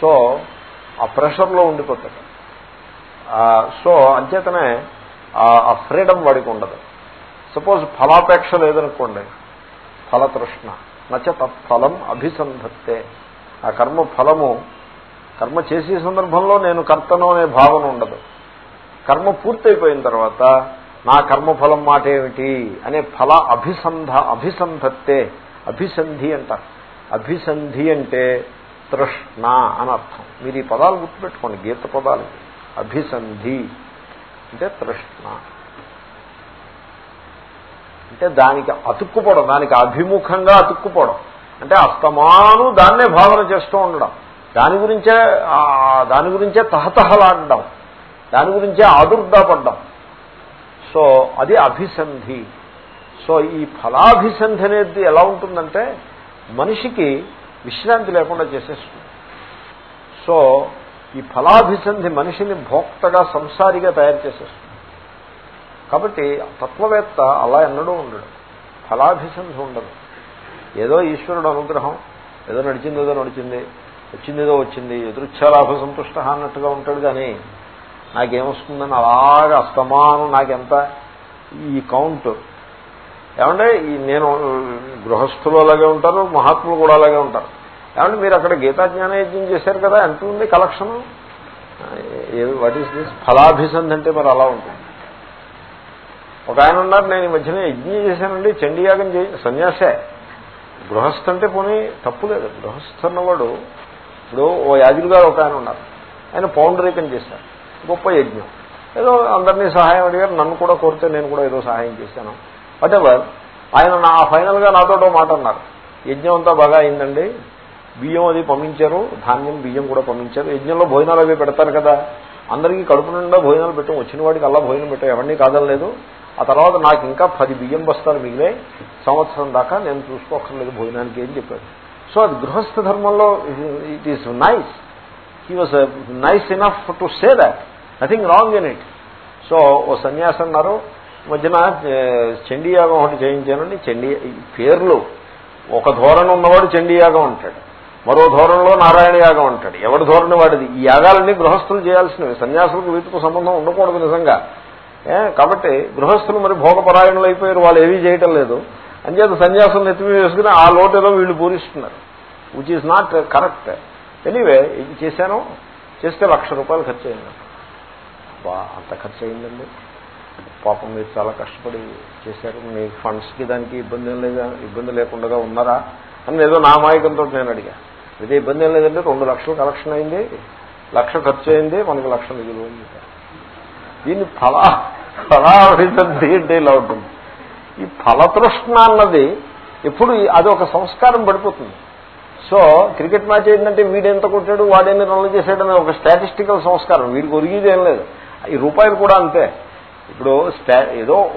so ఆ ప్రెషర్లో ఉండిపోతాడు. సో అంచేతనే ఆ ఫ్రీడమ్ వాడికి ఉండదు. సపోజ్ ఫలాపేక్ష లేదనుకోండి ఫలతృష్ణ నచ్చ తత్ఫలం అభిసంధత్తే. ఆ కర్మ ఫలము కర్మ చేసే సందర్భంలో నేను కర్తను అనే భావన ఉండదు. కర్మ పూర్తయిపోయిన తర్వాత నా కర్మఫలం మాట ఏమిటి అనే ఫల అభిసంధ అభిసంధత్తే అభిసంధి అంటారు. అభిసంధి అంటే తృష్ణ అని అర్థం మీరు ఈ పదాలు గుర్తుపెట్టుకోండి గీత పదాలు. అభిసంధి. అంటే తృష్ణ అంటే దానికి అతుక్కుపోవడం దానికి అభిముఖంగా అతుక్కుపోవడం. అంటే అస్తమాను దాన్నే భావన చేస్తూ ఉండడం. దాని గురించే దాని గురించే తహతహలాడడం. దాని గురించే ఆదుర్దాపడ్డం. సో అది అభిసంధి. సో ఈ ఫలాభిసంధి అనేది ఎలా ఉంటుందంటే మనిషికి విశ్రాంతి లేకుండా చేసేస్తుంది. సో ఈ ఫలాభిసంధి మనిషిని భోక్తగా సంసారిగా తయారు చేసేస్తుంది. కాబట్టి తత్వవేత్త అలా ఎన్నడూ ఉండడు. ఫలాభిసంధి ఉండదు. ఏదో ఈశ్వరుడు అనుగ్రహం ఏదో నడిచింది ఏదో నడిచింది వచ్చింది ఏదో వచ్చింది ఎదురుచ్ఛాలాభ సంతుష్ట అన్నట్టుగా ఉంటాడు కానీ నాకేమొస్తుందని అలాగా అస్తమానం నాకెంత ఈ కౌంట్. ఏమంటే నేను గృహస్థులు అలాగే ఉంటారు మహాత్ములు కూడా అలాగే ఉంటారు. ఏమంటే మీరు అక్కడ గీతా జ్ఞానయజ్ఞం చేశారు కదా ఎంత ఉంది కలెక్షన్ వాట్ ఈస్ దిస్ ఫలాభిసంధి అంటే మరి అలా ఉంటుంది. ఒక ఆయన ఉన్నారు నేను ఈ మధ్యన యజ్ఞం చేశానండి చండీయాగం చే సన్యాసే. గృహస్థ అంటే పోనీ తప్పు లేదు. గృహస్థ అన్నవాడు ఇప్పుడు ఓ యాజులు గారు ఒక ఆయన ఉన్నారు. ఆయన పౌండరీకం చేశారు. గొప్ప యజ్ఞం. ఏదో అందరినీ సహాయం అడిగారు నన్ను కూడా కోరితే నేను కూడా ఏదో సహాయం చేశాను. వాటెవర్ ఆయన నా ఫైనల్గా నాతో మాట అన్నారు. యజ్ఞం అంతా బాగా అయిందండి. బియ్యం అది పంపించారు ధాన్యం బియ్యం కూడా పంపించారు. యజ్ఞంలో భోజనాలు అవి పెడతారు కదా. అందరికీ కడుపు నిండా భోజనాలు పెట్టాం వచ్చిన వాడికి అలా భోజనం పెట్టాం ఎవరిని కాదనలేదు. ఆ తర్వాత నాకు ఇంకా పది బియ్యం బస్తాలు మిగిలే సంవత్సరం దాకా నేను చూసుకోకర్లేదు భోజనానికి ఏం చెప్పాడు సో అది గృహస్థ ధర్మంలో it is nice he was nice enough to say that nothing wrong in it so ఓ సన్యాసి అన్నారు మధ్యన చండీయాగం ఒకటి చేయించానండి. చండీ పేర్లు ఒక ధోరణి ఉన్నవాడు చండీయాగం అంటాడు. మరో ధోరణిలో నారాయణ యాగం అంటాడు. ఎవరి ధోరణి వాడిది? ఈ యాగాలన్నీ గృహస్థులు చేయాల్సినవి. సన్యాసులకు వీటితో సంబంధం ఉండకూడదు నిజంగా. కాబట్టి గృహస్థులు మరి భోగపరాయణులు అయిపోయారు వాళ్ళు ఏవీ చేయటం లేదు. అంచేత సన్యాసం ఎత్తిమీ వేసుకుని ఆ లోటులో వీళ్ళు పూరిస్తున్నారు. Which is not correct anyway ఇది చేశాను. చేస్తే లక్ష రూపాయలు ఖర్చు అయింది బా అంత ఖర్చు అయిందండి పాపం మీరు చాలా కష్టపడి చేశారు. మీ ఫండ్స్కి దానికి ఇబ్బంది లేదా ఇబ్బంది లేకుండా ఉన్నారా? అని ఏదో నా మాయకంతో నేను అడిగా. అయితే ఇబ్బంది ఏం లేదంటే రెండు లక్షలు కలెక్షన్ అయింది లక్ష ఖర్చు అయింది మనకి లక్ష మిగిలి ఉంది. దీన్ని ఫలా ఫలాభివృద్ధి అంటే ఇలా ఉంటుంది. ఈ ఫలతృష్ణ అన్నది ఎప్పుడు అది ఒక సంస్కారం పడిపోతుంది. సో క్రికెట్ మ్యాచ్ ఏంటంటే వీడెంత కొట్టాడు వాడెన్ని రన్లు చేశాడని ఒక స్టాటిస్టికల్ సంస్కారం. వీడికి ఒరిగేది ఏం లేదు. ఈ రూపాయలు కూడా అంతే. ఇప్పుడు ఏదో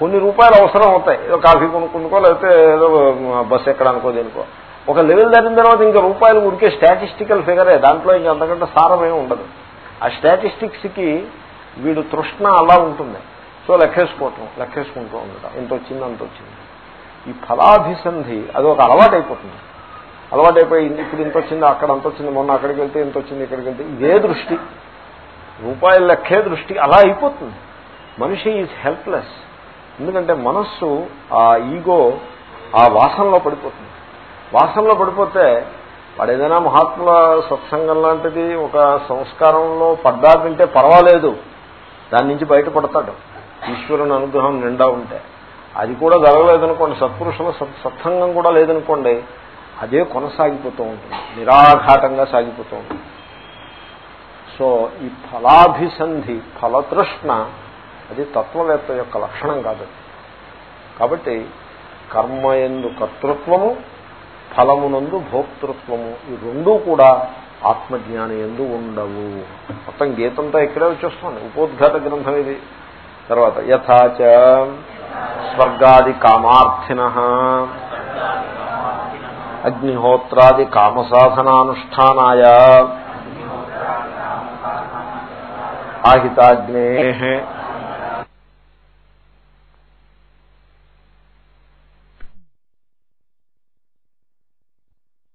కొన్ని రూపాయలు అవసరం అవుతాయి. ఏదో కాఫీ కొనుక్కుందుకో లేకపోతే ఏదో బస్సు ఎక్కడానికో దేనికో. ఒక లెవెల్ దాటిన తర్వాత ఇంకా రూపాయలు ఉడికే స్టాటిస్టికల్ ఫిగరే దాంట్లో ఇంకా అంతకంటే సారమేమి ఉండదు. ఆ స్టాటిస్టిక్స్కి వీడు తృష్ణ అలా ఉంటుంది. సో లెక్కేసుకోవటం లెక్కేసుకుంటూ ఉండటం. ఇంత వచ్చింది అంత వచ్చింది. ఈ ఫలాభిసంధి అది ఒక అలవాటు అయిపోతుంది అలవాటైపోయి ఇప్పుడు ఇంత వచ్చింది అక్కడ అంత వచ్చింది మొన్న అక్కడికి వెళ్తే ఇంత వచ్చింది ఇక్కడికి వెళ్తే ఇదే దృష్టి. రూపాయలు లెక్కే దృష్టి అలా అయిపోతుంది. మనిషి ఈజ్ హెల్ప్లెస్. ఎందుకంటే మనస్సు ఆ ఈగో ఆ వాసనలో పడిపోతుంది. వాసనలో పడిపోతే వాడు ఏదైనా మహాత్ముల సత్సంగం లాంటిది ఒక సంస్కారంలో పడ్డాడంటే పర్వాలేదు. దాని నుంచి బయటపడతాడు. ఈశ్వరుని అనుగ్రహం నిండా ఉంటే. అది కూడా జరగలేదనుకోండి సత్పురుషుల సత్సంగం కూడా లేదనుకోండి అదే కొనసాగిపోతూ ఉంటుంది. నిరాఘాటంగా సాగిపోతూ ఉంటుంది. సో ఈ ఫలాభిసంధి ఫలతృష్ణ అది తత్వవేత్త యొక్క లక్షణం కాదు. కాబట్టి కర్మ ఎందు కర్తృత్వము ఫలమునందు భోక్తృత్వము. ఈ రెండూ కూడా ఆత్మజ్ఞాని ఎందు ఉండవు. మొత్తం గీతంతా ఇక్కడే వచ్చేస్తుంది. ఉపోద్ఘాత గ్రంథం ఇది. తర్వాత యథాచ స్వర్గాది కామార్థిన. అగ్నిహోత్రాది కామసాధనానుష్ఠానాయ. ఆహితాగ్నే.